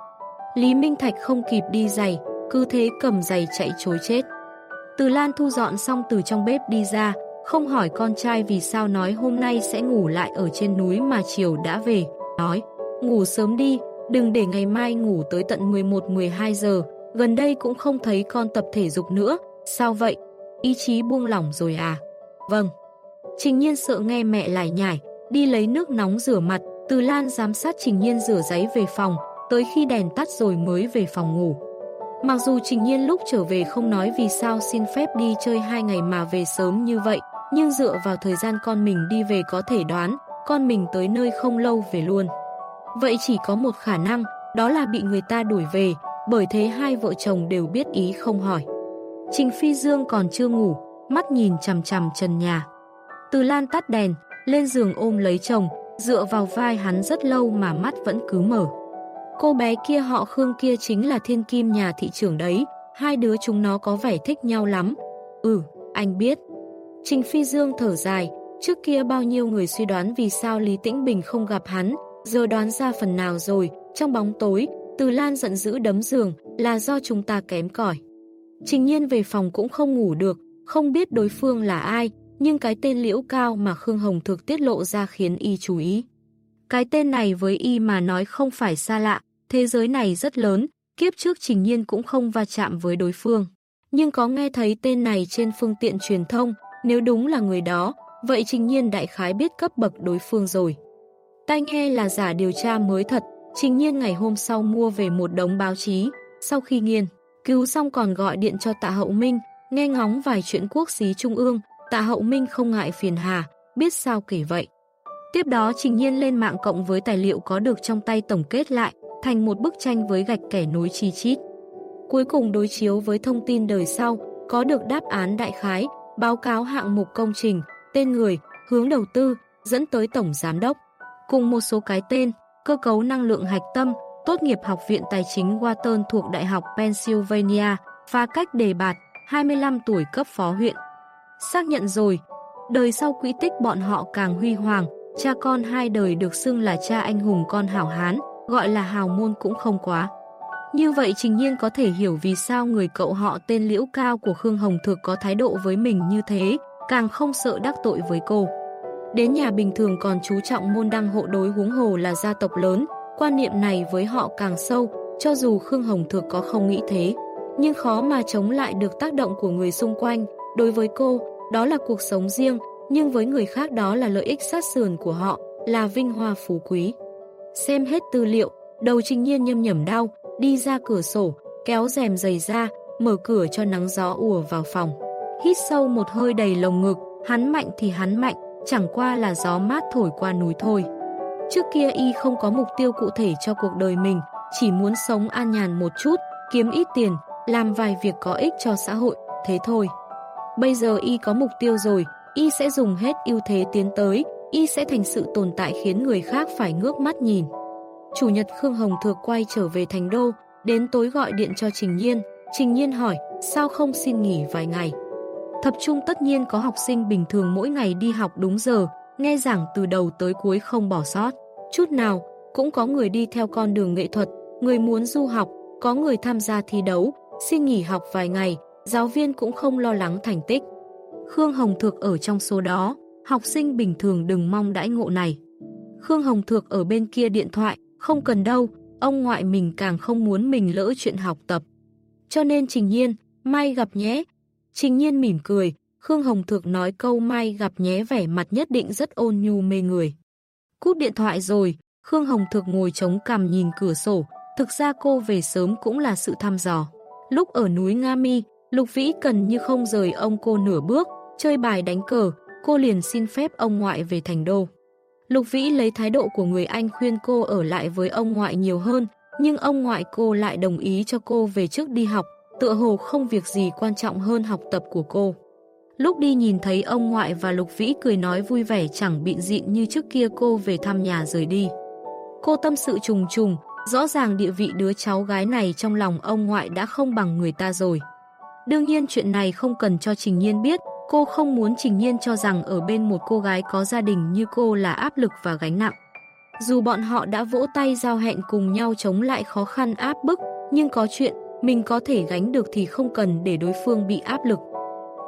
Lý Minh Thạch không kịp đi giày, cứ thế cầm giày chạy chối chết. Từ Lan thu dọn xong từ trong bếp đi ra, không hỏi con trai vì sao nói hôm nay sẽ ngủ lại ở trên núi mà chiều đã về. Nói, ngủ sớm đi, đừng để ngày mai ngủ tới tận 11-12 giờ, gần đây cũng không thấy con tập thể dục nữa, sao vậy? Ý chí buông lỏng rồi à? Vâng. Trình nhiên sợ nghe mẹ lại nhải, đi lấy nước nóng rửa mặt, từ Lan giám sát Trình nhiên rửa giấy về phòng, tới khi đèn tắt rồi mới về phòng ngủ. Mặc dù Trình Nhiên lúc trở về không nói vì sao xin phép đi chơi hai ngày mà về sớm như vậy, nhưng dựa vào thời gian con mình đi về có thể đoán, con mình tới nơi không lâu về luôn. Vậy chỉ có một khả năng, đó là bị người ta đuổi về, bởi thế hai vợ chồng đều biết ý không hỏi. Trình Phi Dương còn chưa ngủ, mắt nhìn chằm chằm trần nhà. Từ Lan tắt đèn, lên giường ôm lấy chồng, dựa vào vai hắn rất lâu mà mắt vẫn cứ mở. Cô bé kia họ Khương kia chính là thiên kim nhà thị trưởng đấy, hai đứa chúng nó có vẻ thích nhau lắm. Ừ, anh biết. Trình Phi Dương thở dài, trước kia bao nhiêu người suy đoán vì sao Lý Tĩnh Bình không gặp hắn, giờ đoán ra phần nào rồi, trong bóng tối, Từ Lan giận dữ đấm giường là do chúng ta kém cỏi. Trình nhiên về phòng cũng không ngủ được, không biết đối phương là ai, nhưng cái tên liễu cao mà Khương Hồng thực tiết lộ ra khiến y chú ý. Cái tên này với y mà nói không phải xa lạ, thế giới này rất lớn, kiếp trước Trình Nhiên cũng không va chạm với đối phương. Nhưng có nghe thấy tên này trên phương tiện truyền thông, nếu đúng là người đó, vậy Trình Nhiên đại khái biết cấp bậc đối phương rồi. Tai nghe là giả điều tra mới thật, Trình Nhiên ngày hôm sau mua về một đống báo chí, sau khi nghiên, cứu xong còn gọi điện cho tạ hậu minh, nghe ngóng vài chuyện quốc xí trung ương, tạ hậu minh không ngại phiền hà, biết sao kể vậy. Tiếp đó Trình Nhiên lên mạng cộng với tài liệu có được trong tay tổng kết lại, thành một bức tranh với gạch kẻ nối chi chít. Cuối cùng đối chiếu với thông tin đời sau, có được đáp án đại khái, báo cáo hạng mục công trình, tên người, hướng đầu tư, dẫn tới tổng giám đốc, cùng một số cái tên, cơ cấu năng lượng hạch tâm, tốt nghiệp Học viện Tài chính Wharton thuộc Đại học Pennsylvania, pha cách đề bạt, 25 tuổi cấp phó huyện. Xác nhận rồi, đời sau quỹ tích bọn họ càng huy hoàng, cha con hai đời được xưng là cha anh hùng con hảo hán, gọi là hào môn cũng không quá. Như vậy Trình Nhiên có thể hiểu vì sao người cậu họ tên Liễu Cao của Khương Hồng Thực có thái độ với mình như thế, càng không sợ đắc tội với cô. Đến nhà bình thường còn chú trọng môn đăng hộ đối huống hồ là gia tộc lớn, quan niệm này với họ càng sâu, cho dù Khương Hồng Thực có không nghĩ thế. Nhưng khó mà chống lại được tác động của người xung quanh. Đối với cô, đó là cuộc sống riêng, nhưng với người khác đó là lợi ích sát sườn của họ, là vinh hoa phú quý. Xem hết tư liệu, đầu trình nhiên nhâm nhẩm đau, đi ra cửa sổ, kéo rèm giày ra, mở cửa cho nắng gió ùa vào phòng. Hít sâu một hơi đầy lồng ngực, hắn mạnh thì hắn mạnh, chẳng qua là gió mát thổi qua núi thôi. Trước kia y không có mục tiêu cụ thể cho cuộc đời mình, chỉ muốn sống an nhàn một chút, kiếm ít tiền, làm vài việc có ích cho xã hội, thế thôi. Bây giờ y có mục tiêu rồi, y sẽ dùng hết ưu thế tiến tới, y sẽ thành sự tồn tại khiến người khác phải ngước mắt nhìn. Chủ nhật Khương Hồng Thược quay trở về thành đô, đến tối gọi điện cho Trình Nhiên. Trình Nhiên hỏi, sao không xin nghỉ vài ngày? Thập trung tất nhiên có học sinh bình thường mỗi ngày đi học đúng giờ, nghe giảng từ đầu tới cuối không bỏ sót. Chút nào, cũng có người đi theo con đường nghệ thuật, người muốn du học, có người tham gia thi đấu, xin nghỉ học vài ngày, giáo viên cũng không lo lắng thành tích. Khương Hồng Thược ở trong số đó, học sinh bình thường đừng mong đãi ngộ này. Khương Hồng Thược ở bên kia điện thoại, không cần đâu, ông ngoại mình càng không muốn mình lỡ chuyện học tập. Cho nên Trình Nhiên, mai gặp nhé. Trình Nhiên mỉm cười, Khương Hồng Thược nói câu mai gặp nhé vẻ mặt nhất định rất ôn nhu mê người. Cút điện thoại rồi, Khương Hồng Thược ngồi chống cằm nhìn cửa sổ, thực ra cô về sớm cũng là sự thăm dò. Lúc ở núi Nga Mi, Lục Vĩ cần như không rời ông cô nửa bước, chơi bài đánh cờ, cô liền xin phép ông ngoại về thành đô. Lục Vĩ lấy thái độ của người Anh khuyên cô ở lại với ông ngoại nhiều hơn, nhưng ông ngoại cô lại đồng ý cho cô về trước đi học, tựa hồ không việc gì quan trọng hơn học tập của cô. Lúc đi nhìn thấy ông ngoại và Lục Vĩ cười nói vui vẻ chẳng bị dịn như trước kia cô về thăm nhà rời đi. Cô tâm sự trùng trùng, rõ ràng địa vị đứa cháu gái này trong lòng ông ngoại đã không bằng người ta rồi. Đương nhiên chuyện này không cần cho Trình Nhiên biết, cô không muốn Trình Nhiên cho rằng ở bên một cô gái có gia đình như cô là áp lực và gánh nặng. Dù bọn họ đã vỗ tay giao hẹn cùng nhau chống lại khó khăn áp bức, nhưng có chuyện mình có thể gánh được thì không cần để đối phương bị áp lực.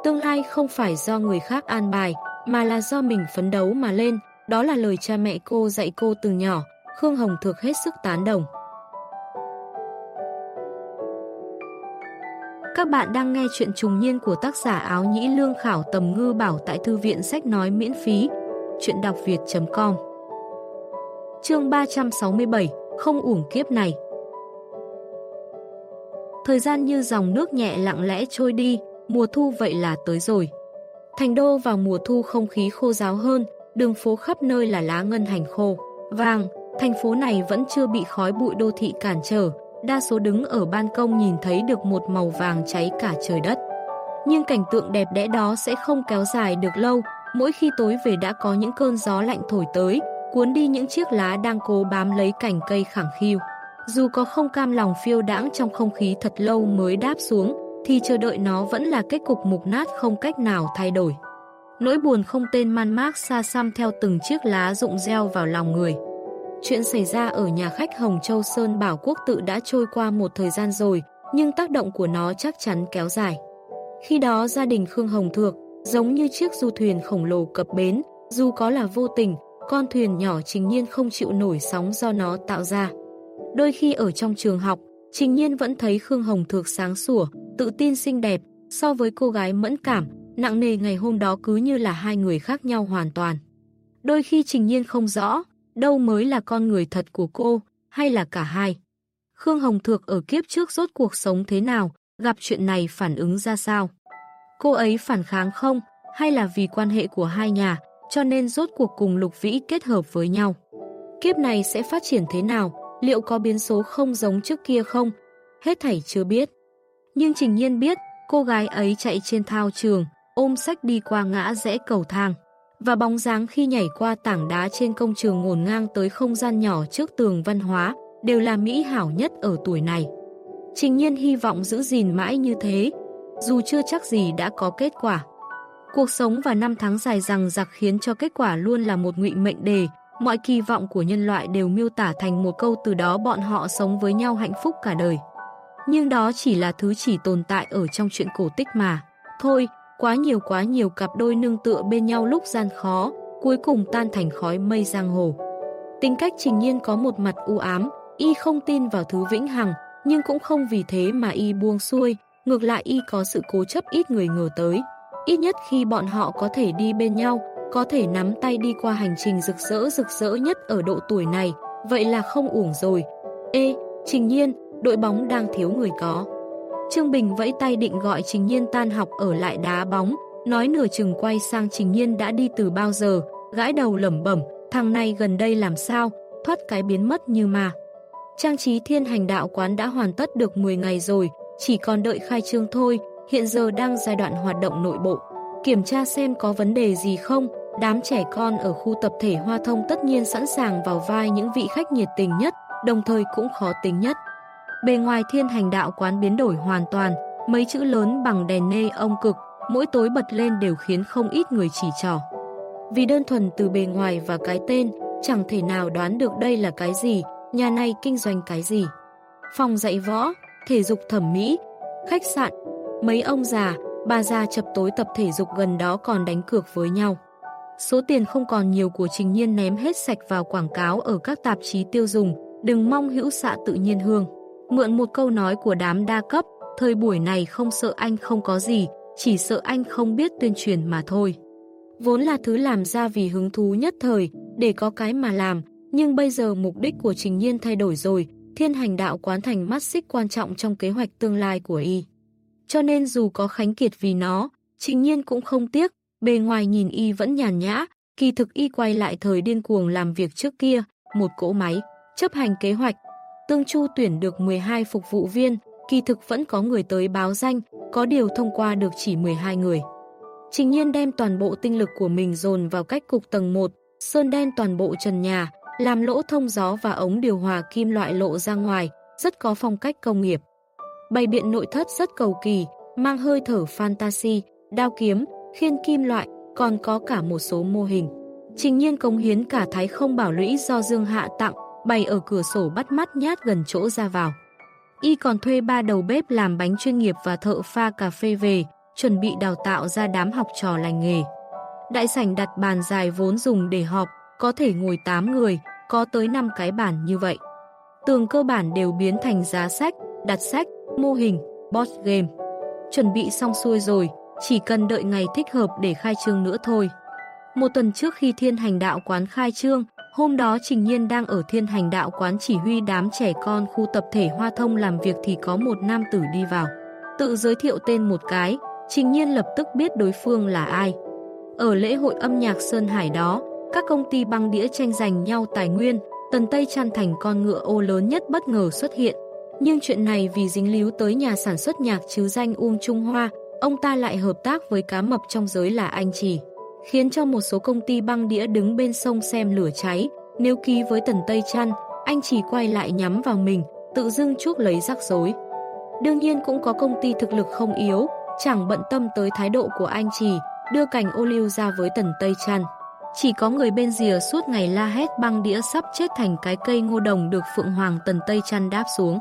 Tương lai không phải do người khác an bài, mà là do mình phấn đấu mà lên, đó là lời cha mẹ cô dạy cô từ nhỏ, Khương Hồng Thược hết sức tán đồng. Các bạn đang nghe chuyện trùng niên của tác giả áo nhĩ lương khảo tầm ngư bảo tại thư viện sách nói miễn phí. Chuyện đọc việt.com Chương 367 Không uổng kiếp này Thời gian như dòng nước nhẹ lặng lẽ trôi đi, mùa thu vậy là tới rồi. Thành đô vào mùa thu không khí khô ráo hơn, đường phố khắp nơi là lá ngân hành khô, vàng, thành phố này vẫn chưa bị khói bụi đô thị cản trở, đa số đứng ở ban công nhìn thấy được một màu vàng cháy cả trời đất. Nhưng cảnh tượng đẹp đẽ đó sẽ không kéo dài được lâu, mỗi khi tối về đã có những cơn gió lạnh thổi tới, cuốn đi những chiếc lá đang cố bám lấy cành cây khẳng khiu. Dù có không cam lòng phiêu đãng trong không khí thật lâu mới đáp xuống, thì chờ đợi nó vẫn là kết cục mục nát không cách nào thay đổi. Nỗi buồn không tên man mác xa xăm theo từng chiếc lá rụng reo vào lòng người. Chuyện xảy ra ở nhà khách Hồng Châu Sơn Bảo Quốc tự đã trôi qua một thời gian rồi, nhưng tác động của nó chắc chắn kéo dài. Khi đó gia đình Khương Hồng Thược, giống như chiếc du thuyền khổng lồ cập bến, dù có là vô tình, con thuyền nhỏ trình nhiên không chịu nổi sóng do nó tạo ra. Đôi khi ở trong trường học, trình nhiên vẫn thấy Khương Hồng Thược sáng sủa, tự tin xinh đẹp, so với cô gái mẫn cảm, nặng nề ngày hôm đó cứ như là hai người khác nhau hoàn toàn. Đôi khi trình nhiên không rõ, đâu mới là con người thật của cô, hay là cả hai. Khương Hồng Thược ở kiếp trước rốt cuộc sống thế nào, gặp chuyện này phản ứng ra sao? Cô ấy phản kháng không, hay là vì quan hệ của hai nhà, cho nên rốt cuộc cùng Lục Vĩ kết hợp với nhau. Kiếp này sẽ phát triển thế nào, liệu có biến số không giống trước kia không? Hết thảy chưa biết. Nhưng Trình Nhiên biết, cô gái ấy chạy trên thao trường, ôm sách đi qua ngã rẽ cầu thang. Và bóng dáng khi nhảy qua tảng đá trên công trường ngổn ngang tới không gian nhỏ trước tường văn hóa, đều là mỹ hảo nhất ở tuổi này. Trình Nhiên hy vọng giữ gìn mãi như thế, dù chưa chắc gì đã có kết quả. Cuộc sống và năm tháng dài rằng giặc khiến cho kết quả luôn là một ngụy mệnh đề, mọi kỳ vọng của nhân loại đều miêu tả thành một câu từ đó bọn họ sống với nhau hạnh phúc cả đời. Nhưng đó chỉ là thứ chỉ tồn tại ở trong chuyện cổ tích mà. Thôi, quá nhiều quá nhiều cặp đôi nương tựa bên nhau lúc gian khó, cuối cùng tan thành khói mây giang hồ. Tính cách trình nhiên có một mặt u ám, y không tin vào thứ vĩnh hằng, nhưng cũng không vì thế mà y buông xuôi, ngược lại y có sự cố chấp ít người ngờ tới. Ít nhất khi bọn họ có thể đi bên nhau, có thể nắm tay đi qua hành trình rực rỡ rực rỡ nhất ở độ tuổi này, vậy là không uổng rồi. Ê, Trình Nhiên, đội bóng đang thiếu người có. Trương Bình vẫy tay định gọi Trình Nhiên tan học ở lại đá bóng, nói nửa chừng quay sang Trình Nhiên đã đi từ bao giờ, gãi đầu lẩm bẩm, thằng này gần đây làm sao, thoát cái biến mất như mà. Trang trí thiên hành đạo quán đã hoàn tất được 10 ngày rồi, chỉ còn đợi khai trương thôi, hiện giờ đang giai đoạn hoạt động nội bộ. Kiểm tra xem có vấn đề gì không, đám trẻ con ở khu tập thể Hoa Thông tất nhiên sẵn sàng vào vai những vị khách nhiệt tình nhất, đồng thời cũng khó tính nhất. Bề ngoài thiên hành đạo quán biến đổi hoàn toàn, mấy chữ lớn bằng đèn nê ông cực, mỗi tối bật lên đều khiến không ít người chỉ trỏ. Vì đơn thuần từ bề ngoài và cái tên, chẳng thể nào đoán được đây là cái gì, nhà này kinh doanh cái gì. Phòng dạy võ, thể dục thẩm mỹ, khách sạn, mấy ông già, bà già chập tối tập thể dục gần đó còn đánh cược với nhau. Số tiền không còn nhiều của Trình Nhiên ném hết sạch vào quảng cáo ở các tạp chí tiêu dùng, đừng mong hữu xạ tự nhiên hương. Mượn một câu nói của đám đa cấp, thời buổi này không sợ anh không có gì, chỉ sợ anh không biết tuyên truyền mà thôi. Vốn là thứ làm ra vì hứng thú nhất thời, để có cái mà làm, nhưng bây giờ mục đích của Trình Nhiên thay đổi rồi, thiên hành đạo quán thành mắt xích quan trọng trong kế hoạch tương lai của y. Cho nên dù có khánh kiệt vì nó, Trình Nhiên cũng không tiếc, bề ngoài nhìn y vẫn nhàn nhã, kỳ thực y quay lại thời điên cuồng làm việc trước kia, một cỗ máy, chấp hành kế hoạch. Tương Chu tuyển được 12 phục vụ viên, kỳ thực vẫn có người tới báo danh, có điều thông qua được chỉ 12 người. Trình Nhiên đem toàn bộ tinh lực của mình dồn vào cách cục tầng 1, sơn đen toàn bộ trần nhà, làm lỗ thông gió và ống điều hòa kim loại lộ ra ngoài, rất có phong cách công nghiệp. Bày biện nội thất rất cầu kỳ, mang hơi thở fantasy, đao kiếm, khiên kim loại, còn có cả một số mô hình. Trình nhiên công hiến cả thái không bảo lũy do Dương Hạ tặng, bày ở cửa sổ bắt mắt nhát gần chỗ ra vào. Y còn thuê ba đầu bếp làm bánh chuyên nghiệp và thợ pha cà phê về, chuẩn bị đào tạo ra đám học trò lành nghề. Đại sảnh đặt bàn dài vốn dùng để họp, có thể ngồi 8 người, có tới 5 cái bàn như vậy. Tường cơ bản đều biến thành giá sách, đặt sách, mô hình, board game. Chuẩn bị xong xuôi rồi, chỉ cần đợi ngày thích hợp để khai trương nữa thôi. Một tuần trước khi thiên hành đạo quán khai trương, hôm đó Trình Nhiên đang ở thiên hành đạo quán chỉ huy đám trẻ con khu tập thể Hoa Thông làm việc thì có một nam tử đi vào. Tự giới thiệu tên một cái, Trình Nhiên lập tức biết đối phương là ai. Ở lễ hội âm nhạc Sơn Hải đó, các công ty băng đĩa tranh giành nhau tài nguyên, Tần Tây chăn thành con ngựa ô lớn nhất bất ngờ xuất hiện. Nhưng chuyện này vì dính líu tới nhà sản xuất nhạc chứ danh Uông Trung Hoa, ông ta lại hợp tác với cá mập trong giới là anh chỉ, khiến cho một số công ty băng đĩa đứng bên sông xem lửa cháy. Nếu ký với Tần Tây Trăn, anh chỉ quay lại nhắm vào mình, tự dưng chuốc lấy rắc rối. Đương nhiên cũng có công ty thực lực không yếu, chẳng bận tâm tới thái độ của anh chỉ, đưa cành ô liu ra với Tần Tây Trăn. Chỉ có người bên rìa suốt ngày la hét băng đĩa sắp chết thành cái cây ngô đồng được Phượng Hoàng Tần Tây Trăn đáp xuống.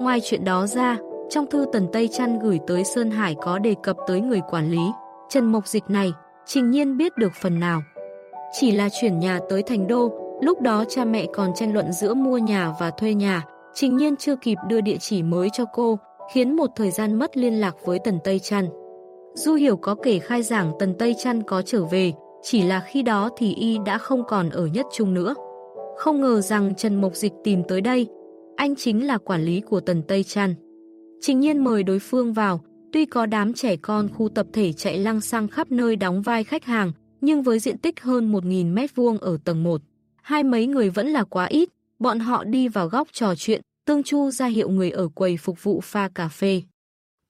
Ngoài chuyện đó ra, trong thư Tần Tây Trăn gửi tới Sơn Hải có đề cập tới người quản lý, Trần Mộc Dịch này, trình nhiên biết được phần nào. Chỉ là chuyển nhà tới Thành Đô, lúc đó cha mẹ còn tranh luận giữa mua nhà và thuê nhà, trình nhiên chưa kịp đưa địa chỉ mới cho cô, khiến một thời gian mất liên lạc với Tần Tây Trăn. Du Hiểu có kể khai giảng Tần Tây Trăn có trở về, chỉ là khi đó thì y đã không còn ở nhất trung nữa. Không ngờ rằng Trần Mộc Dịch tìm tới đây, anh chính là quản lý của Tần Tây Trăn. Trình nhiên mời đối phương vào, Tuy có đám trẻ con khu tập thể chạy lăng xăng khắp nơi đóng vai khách hàng, nhưng với diện tích hơn 1.000 mét vuông ở tầng 1, hai mấy người vẫn là quá ít, bọn họ đi vào góc trò chuyện, Tương Chu ra hiệu người ở quầy phục vụ pha cà phê.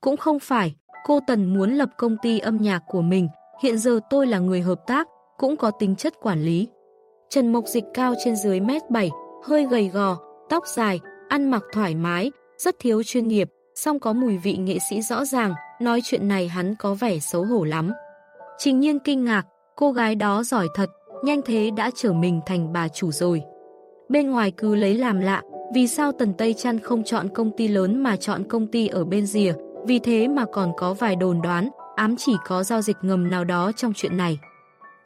Cũng không phải, cô Tần muốn lập công ty âm nhạc của mình, hiện giờ tôi là người hợp tác, cũng có tính chất quản lý. Trần Mộc Dịch cao trên dưới mét 7, hơi gầy gò, tóc dài, ăn mặc thoải mái, rất thiếu chuyên nghiệp, song có mùi vị nghệ sĩ rõ ràng, nói chuyện này hắn có vẻ xấu hổ lắm. Trình nhiên kinh ngạc, cô gái đó giỏi thật, nhanh thế đã trở mình thành bà chủ rồi. Bên ngoài cứ lấy làm lạ, vì sao Tần Tây Trăn không chọn công ty lớn mà chọn công ty ở bên rìa, vì thế mà còn có vài đồn đoán, ám chỉ có giao dịch ngầm nào đó trong chuyện này.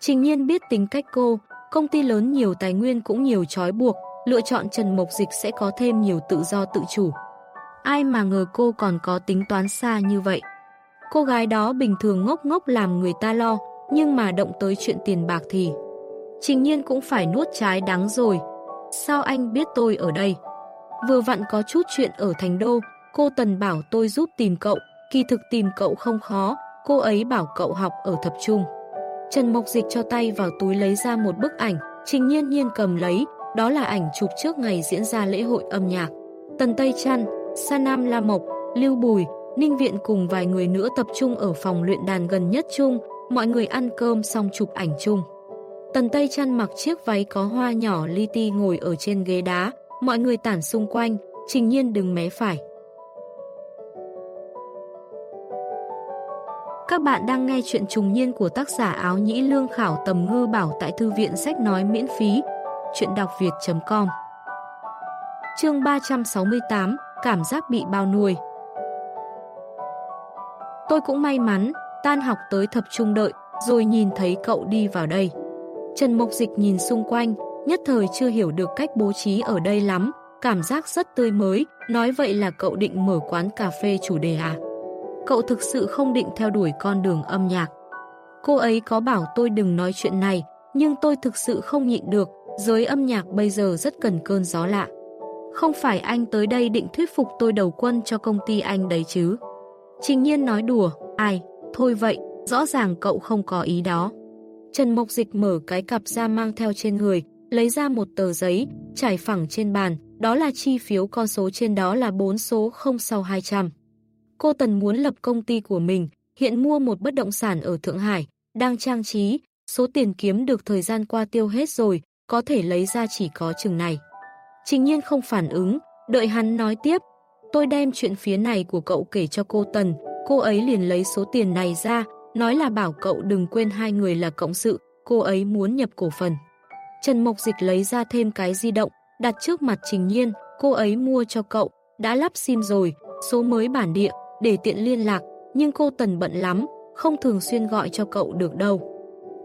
Trình nhiên biết tính cách cô, công ty lớn nhiều tài nguyên cũng nhiều trói buộc, lựa chọn Trần Mộc Dịch sẽ có thêm nhiều tự do tự chủ. Ai mà ngờ cô còn có tính toán xa như vậy. Cô gái đó bình thường ngốc ngốc làm người ta lo, nhưng mà động tới chuyện tiền bạc thì... Trình nhiên cũng phải nuốt trái đắng rồi. Sao anh biết tôi ở đây? Vừa vặn có chút chuyện ở Thành Đô, cô Tần bảo tôi giúp tìm cậu, kỳ thực tìm cậu không khó, cô ấy bảo cậu học ở thập trung. Trần Mộc Dịch cho tay vào túi lấy ra một bức ảnh, Trình Nhiên Nhiên cầm lấy, đó là ảnh chụp trước ngày diễn ra lễ hội âm nhạc. Tần Tây Trăn, Sa Nam La Mộc, Lưu Bùi, Ninh Viện cùng vài người nữa tập trung ở phòng luyện đàn gần nhất chung, mọi người ăn cơm xong chụp ảnh chung. Tần Tây Trăn mặc chiếc váy có hoa nhỏ li ti ngồi ở trên ghế đá, mọi người tản xung quanh, Trình Nhiên đừng mé phải. Các bạn đang nghe chuyện trùng niên của tác giả áo nhĩ lương khảo tầm ngư bảo tại thư viện sách nói miễn phí. Chuyện đọc việt.com Chương 368 Cảm giác bị bao nuôi Tôi cũng may mắn, tan học tới thập trung đợi, rồi nhìn thấy cậu đi vào đây. Trần Mộc Dịch nhìn xung quanh, nhất thời chưa hiểu được cách bố trí ở đây lắm, cảm giác rất tươi mới, nói vậy là cậu định mở quán cà phê chủ đề à? Cậu thực sự không định theo đuổi con đường âm nhạc. Cô ấy có bảo tôi đừng nói chuyện này, nhưng tôi thực sự không nhịn được, giới âm nhạc bây giờ rất cần cơn gió lạ. Không phải anh tới đây định thuyết phục tôi đầu quân cho công ty anh đấy chứ. Trình nhiên nói đùa, ai, thôi vậy, rõ ràng cậu không có ý đó. Trần Mộc Dịch mở cái cặp ra mang theo trên người, lấy ra một tờ giấy, trải phẳng trên bàn, đó là chi phiếu con số trên đó là 4 số 0 sau 200. Cô Tần muốn lập công ty của mình, hiện mua một bất động sản ở Thượng Hải, đang trang trí, số tiền kiếm được thời gian qua tiêu hết rồi, có thể lấy ra chỉ có chừng này. Trình nhiên không phản ứng, đợi hắn nói tiếp. Tôi đem chuyện phía này của cậu kể cho cô Tần, cô ấy liền lấy số tiền này ra, nói là bảo cậu đừng quên hai người là cộng sự, cô ấy muốn nhập cổ phần. Trần Mộc Dịch lấy ra thêm cái di động, đặt trước mặt Trình Nhiên, cô ấy mua cho cậu, đã lắp sim rồi, số mới bản địa, để tiện liên lạc, nhưng cô Tần bận lắm, không thường xuyên gọi cho cậu được đâu.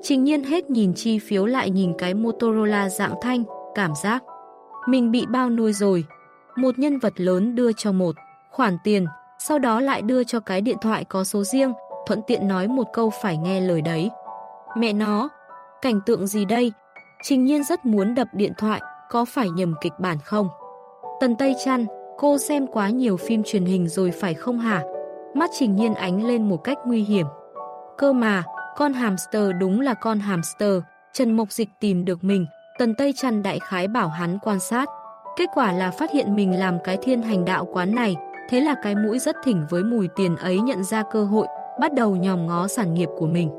Trình Nhiên hết nhìn chi phiếu lại nhìn cái Motorola dạng thanh, cảm giác mình bị bao nuôi rồi. Một nhân vật lớn đưa cho một khoản tiền, sau đó lại đưa cho cái điện thoại có số riêng, thuận tiện nói một câu phải nghe lời đấy. Mẹ nó, cảnh tượng gì đây? Trình nhiên rất muốn đập điện thoại, có phải nhầm kịch bản không? Tần Tây Trăn, cô xem quá nhiều phim truyền hình rồi phải không hả? Mắt trình nhiên ánh lên một cách nguy hiểm. Cơ mà, con hamster đúng là con hamster, Trần Mộc Dịch tìm được mình, Tần Tây Trần đại khái bảo hắn quan sát. Kết quả là phát hiện mình làm cái thiên hành đạo quán này, thế là cái mũi rất thỉnh với mùi tiền ấy nhận ra cơ hội, bắt đầu nhòm ngó sản nghiệp của mình.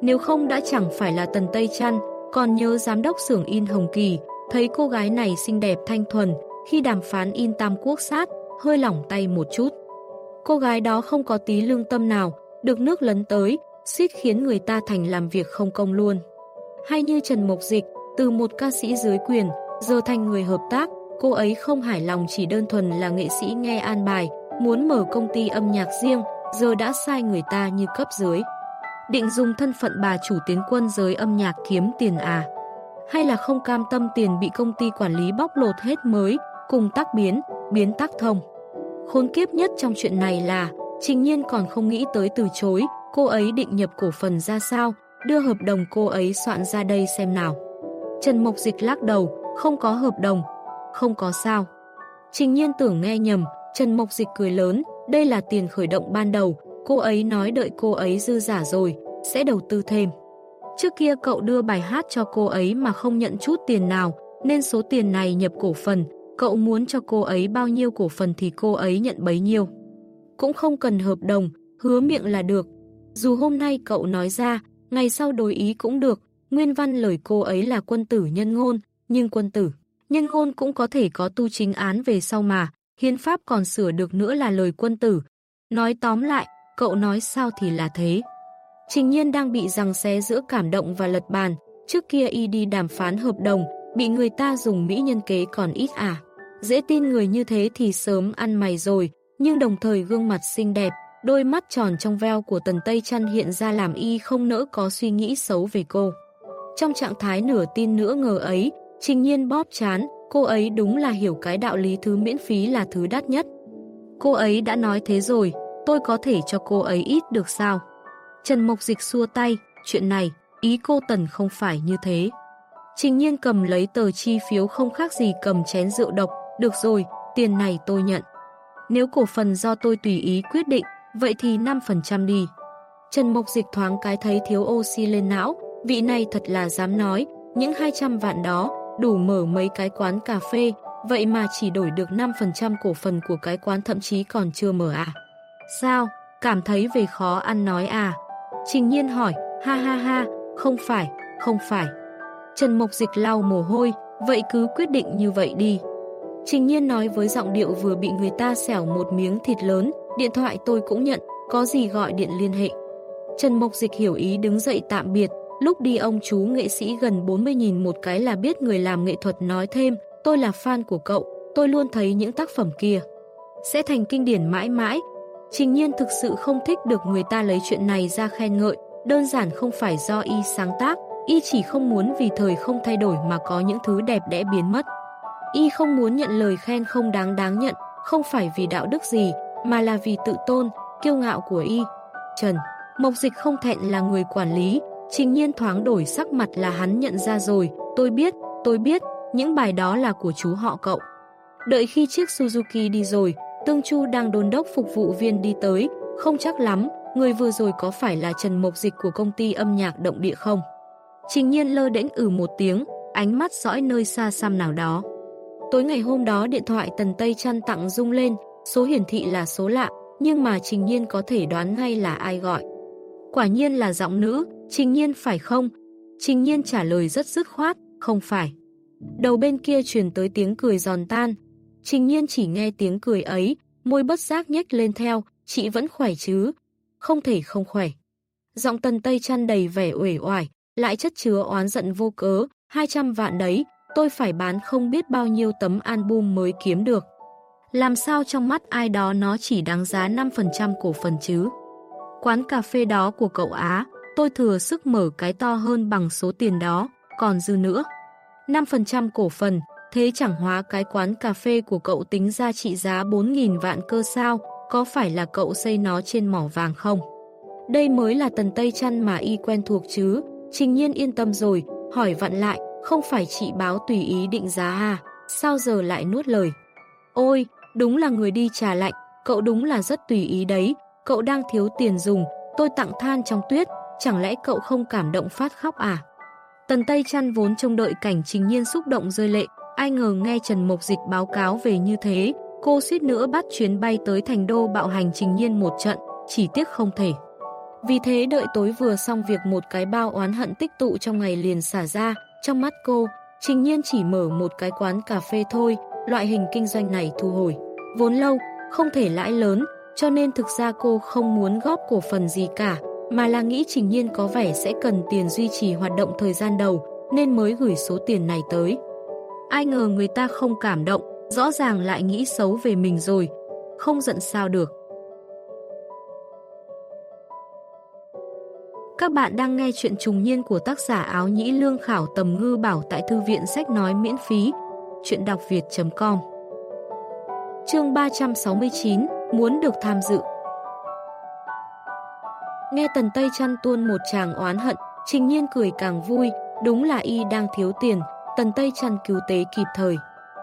Nếu không đã chẳng phải là Tần Tây Trăn, còn nhớ giám đốc xưởng in Hồng Kỳ, thấy cô gái này xinh đẹp thanh thuần, khi đàm phán in Tam Quốc sát, hơi lỏng tay một chút. Cô gái đó không có tí lương tâm nào, được nước lấn tới, suýt khiến người ta thành làm việc không công luôn. Hay như Trần Mộc Dịch, từ một ca sĩ dưới quyền, giờ thành người hợp tác, cô ấy không hài lòng chỉ đơn thuần là nghệ sĩ nghe an bài, muốn mở công ty âm nhạc riêng, giờ đã sai người ta như cấp dưới. Định dùng thân phận bà chủ tiến quân giới âm nhạc kiếm tiền à? Hay là không cam tâm tiền bị công ty quản lý bóc lột hết mới, cùng tác biến, biến tác thông? Khốn kiếp nhất trong chuyện này là, Trình Nhiên còn không nghĩ tới từ chối, cô ấy định nhập cổ phần ra sao, đưa hợp đồng cô ấy soạn ra đây xem nào. Trần Mộc Dịch lắc đầu, không có hợp đồng, không có sao. Trình nhiên tưởng nghe nhầm, Trần Mộc Dịch cười lớn, đây là tiền khởi động ban đầu, cô ấy nói đợi cô ấy dư giả rồi, sẽ đầu tư thêm. Trước kia cậu đưa bài hát cho cô ấy mà không nhận chút tiền nào, nên số tiền này nhập cổ phần, cậu muốn cho cô ấy bao nhiêu cổ phần thì cô ấy nhận bấy nhiêu. Cũng không cần hợp đồng, hứa miệng là được. Dù hôm nay cậu nói ra, ngày sau đối ý cũng được, nguyên văn lời cô ấy là quân tử nhân ngôn, nhưng quân tử, nhân ngôn cũng có thể có tu chính án về sau mà, hiến pháp còn sửa được nữa là lời quân tử. Nói tóm lại, cậu nói sao thì là thế. Trình nhiên đang bị rằng xé giữa cảm động và lật bàn, trước kia y đi đàm phán hợp đồng, bị người ta dùng mỹ nhân kế còn ít à. Dễ tin người như thế thì sớm ăn mày rồi, nhưng đồng thời gương mặt xinh đẹp, đôi mắt tròn trong veo của tần Tây Trăn hiện ra làm y không nỡ có suy nghĩ xấu về cô. Trong trạng thái nửa tin nửa ngờ ấy, trình nhiên bóp chán, cô ấy đúng là hiểu cái đạo lý thứ miễn phí là thứ đắt nhất. Cô ấy đã nói thế rồi, tôi có thể cho cô ấy ít được sao? Trần Mộc Dịch xua tay, chuyện này, ý cô Tần không phải như thế. Trình nhiên cầm lấy tờ chi phiếu không khác gì cầm chén rượu độc, được rồi, tiền này tôi nhận. Nếu cổ phần do tôi tùy ý quyết định, vậy thì 5% đi. Trần Mộc Dịch thoáng cái thấy thiếu oxy lên não, vị này thật là dám nói, những 200 vạn đó đủ mở mấy cái quán cà phê, vậy mà chỉ đổi được 5% cổ phần của cái quán thậm chí còn chưa mở à. Sao? Cảm thấy về khó ăn nói à? Trình nhiên hỏi, ha ha ha, không phải, không phải. Trần Mộc Dịch lau mồ hôi, vậy cứ quyết định như vậy đi. Trình nhiên nói với giọng điệu vừa bị người ta xẻo một miếng thịt lớn, điện thoại tôi cũng nhận, có gì gọi điện liên hệ. Trần Mộc Dịch hiểu ý đứng dậy tạm biệt, lúc đi ông chú nghệ sĩ gần 40.000 một cái là biết người làm nghệ thuật nói thêm, tôi là fan của cậu, tôi luôn thấy những tác phẩm kia. Sẽ thành kinh điển mãi mãi. Trình nhiên thực sự không thích được người ta lấy chuyện này ra khen ngợi, đơn giản không phải do y sáng tác, y chỉ không muốn vì thời không thay đổi mà có những thứ đẹp đẽ biến mất. Y không muốn nhận lời khen không đáng đáng nhận, không phải vì đạo đức gì, mà là vì tự tôn, kiêu ngạo của Y. Trần, Mộc Dịch không thẹn là người quản lý, trình nhiên thoáng đổi sắc mặt là hắn nhận ra rồi, tôi biết, tôi biết, những bài đó là của chú họ cậu. Đợi khi chiếc Suzuki đi rồi, Tương Chu đang đôn đốc phục vụ viên đi tới, không chắc lắm, người vừa rồi có phải là Trần Mộc Dịch của công ty âm nhạc động địa không? Trình nhiên lơ đễnh ử một tiếng, ánh mắt dõi nơi xa xăm nào đó. Tối ngày hôm đó điện thoại Tần Tây chăn tặng rung lên, số hiển thị là số lạ, nhưng mà Trình Nhiên có thể đoán ngay là ai gọi. Quả nhiên là giọng nữ, Trình Nhiên phải không? Trình Nhiên trả lời rất dứt khoát, không phải. Đầu bên kia truyền tới tiếng cười giòn tan. Trình Nhiên chỉ nghe tiếng cười ấy, môi bất giác nhếch lên theo, chị vẫn khỏe chứ? Không thể không khỏe. Giọng Tần Tây chăn đầy vẻ uể oải, lại chất chứa oán giận vô cớ, 200 vạn đấy, tôi phải bán không biết bao nhiêu tấm album mới kiếm được. Làm sao trong mắt ai đó nó chỉ đáng giá 5% cổ phần chứ? Quán cà phê đó của cậu Á, tôi thừa sức mở cái to hơn bằng số tiền đó, còn dư nữa. 5% cổ phần, thế chẳng hóa cái quán cà phê của cậu tính ra trị giá 4.000 vạn cơ sao, có phải là cậu xây nó trên mỏ vàng không? Đây mới là tần Tây Chăn mà y quen thuộc chứ, trình nhiên yên tâm rồi, hỏi vặn lại, không phải chị báo tùy ý định giá à, sao giờ lại nuốt lời? Ôi, đúng là người đi trà lạnh, cậu đúng là rất tùy ý đấy, cậu đang thiếu tiền dùng, tôi tặng than trong tuyết, chẳng lẽ cậu không cảm động phát khóc à? Tần Tây chăn vốn trông đợi cảnh trình nhiên xúc động rơi lệ, ai ngờ nghe Trần Mộc Dịch báo cáo về như thế, cô suýt nữa bắt chuyến bay tới thành đô bạo hành trình nhiên một trận, chỉ tiếc không thể. Vì thế đợi tối vừa xong việc một cái bao oán hận tích tụ trong ngày liền xả ra, trong mắt cô, trình nhiên chỉ mở một cái quán cà phê thôi, loại hình kinh doanh này thu hồi. Vốn lâu, không thể lãi lớn, cho nên thực ra cô không muốn góp cổ phần gì cả, mà là nghĩ Trình Nhiên có vẻ sẽ cần tiền duy trì hoạt động thời gian đầu, nên mới gửi số tiền này tới. Ai ngờ người ta không cảm động, rõ ràng lại nghĩ xấu về mình rồi, không giận sao được. Các bạn đang nghe chuyện trùng niên của tác giả áo nhĩ lương khảo tầm ngư bảo tại thư viện sách nói miễn phí, chuyện đọc việt.com Chương 369 Muốn được tham dự Nghe Tần Tây chăn tuôn một chàng oán hận, trình nhiên cười càng vui, đúng là y đang thiếu tiền, Tần Tây chăn cứu tế kịp thời.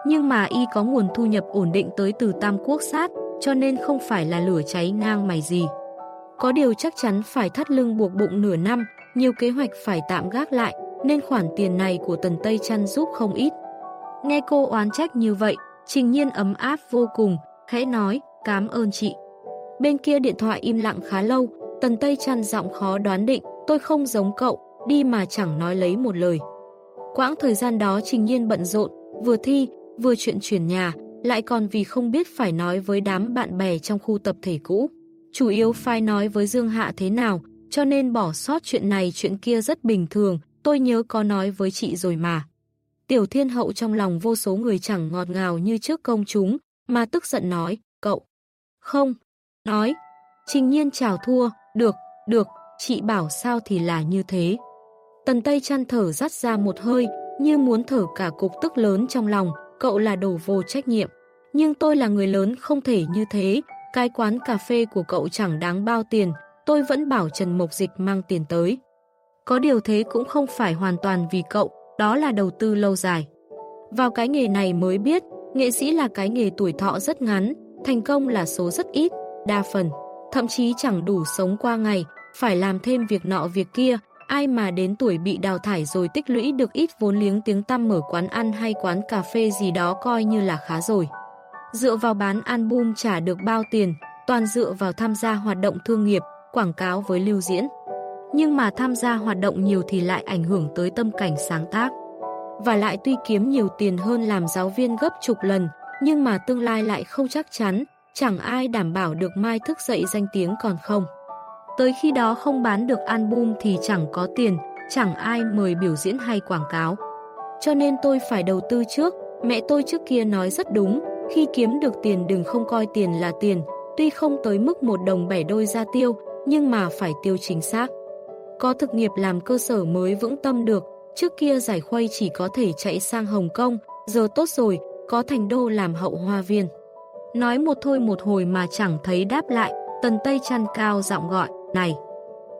Nhưng mà y có nguồn thu nhập ổn định tới từ Tam Quốc sát, cho nên không phải là lửa cháy ngang mày gì. Có điều chắc chắn phải thắt lưng buộc bụng nửa năm, nhiều kế hoạch phải tạm gác lại, nên khoản tiền này của Tần Tây chăn giúp không ít. Nghe cô oán trách như vậy, Trình Nhiên ấm áp vô cùng, khẽ nói, cảm ơn chị. Bên kia điện thoại im lặng khá lâu, Tần Tây chăn giọng khó đoán định, tôi không giống cậu, đi mà chẳng nói lấy một lời. Quãng thời gian đó Trình Nhiên bận rộn, vừa thi, vừa chuyện chuyển nhà, lại còn vì không biết phải nói với đám bạn bè trong khu tập thể cũ. Chủ yếu phải nói với Dương Hạ thế nào, cho nên bỏ sót chuyện này chuyện kia rất bình thường, tôi nhớ có nói với chị rồi mà. Tiểu thiên hậu trong lòng vô số người chẳng ngọt ngào như trước công chúng, mà tức giận nói, cậu. Không, nói. Trình nhiên chào thua, được, được, chị bảo sao thì là như thế. Tần Tây chăn thở rắt ra một hơi, như muốn thở cả cục tức lớn trong lòng, cậu là đồ vô trách nhiệm. Nhưng tôi là người lớn không thể như thế, cái quán cà phê của cậu chẳng đáng bao tiền, tôi vẫn bảo Trần Mộc Dịch mang tiền tới. Có điều thế cũng không phải hoàn toàn vì cậu, đó là đầu tư lâu dài. Vào cái nghề này mới biết, nghệ sĩ là cái nghề tuổi thọ rất ngắn, thành công là số rất ít, đa phần, thậm chí chẳng đủ sống qua ngày, phải làm thêm việc nọ việc kia, ai mà đến tuổi bị đào thải rồi tích lũy được ít vốn liếng tiếng tăm mở quán ăn hay quán cà phê gì đó coi như là khá rồi. Dựa vào bán album trả được bao tiền, toàn dựa vào tham gia hoạt động thương nghiệp, quảng cáo với lưu diễn. Nhưng mà tham gia hoạt động nhiều thì lại ảnh hưởng tới tâm cảnh sáng tác. Và lại tuy kiếm nhiều tiền hơn làm giáo viên gấp chục lần, nhưng mà tương lai lại không chắc chắn, chẳng ai đảm bảo được mai thức dậy danh tiếng còn không. Tới khi đó không bán được album thì chẳng có tiền, chẳng ai mời biểu diễn hay quảng cáo. Cho nên tôi phải đầu tư trước, mẹ tôi trước kia nói rất đúng, khi kiếm được tiền đừng không coi tiền là tiền, tuy không tới mức một đồng bẻ đôi ra tiêu, nhưng mà phải tiêu chính xác. Có thực nghiệp làm cơ sở mới vững tâm được, trước kia giải khuây chỉ có thể chạy sang Hồng Kông, giờ tốt rồi, có thành đô làm hậu hoa viên. Nói một thôi một hồi mà chẳng thấy đáp lại, tần tây chăn cao giọng gọi, này.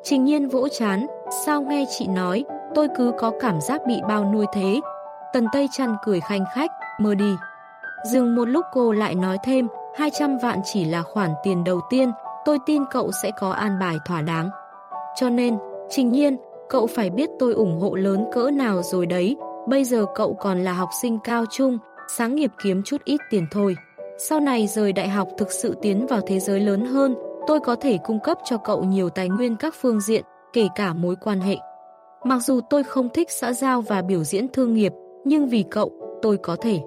Trình nhiên vỗ chán, sao nghe chị nói, tôi cứ có cảm giác bị bao nuôi thế. Tần tây chăn cười khanh khách, mơ đi. Dừng một lúc cô lại nói thêm, 200 vạn chỉ là khoản tiền đầu tiên, tôi tin cậu sẽ có an bài thỏa đáng. Cho nên, trình nhiên, cậu phải biết tôi ủng hộ lớn cỡ nào rồi đấy, bây giờ cậu còn là học sinh cao trung, sáng nghiệp kiếm chút ít tiền thôi. Sau này rời đại học thực sự tiến vào thế giới lớn hơn, tôi có thể cung cấp cho cậu nhiều tài nguyên các phương diện, kể cả mối quan hệ. Mặc dù tôi không thích xã giao và biểu diễn thương nghiệp, nhưng vì cậu, tôi có thể.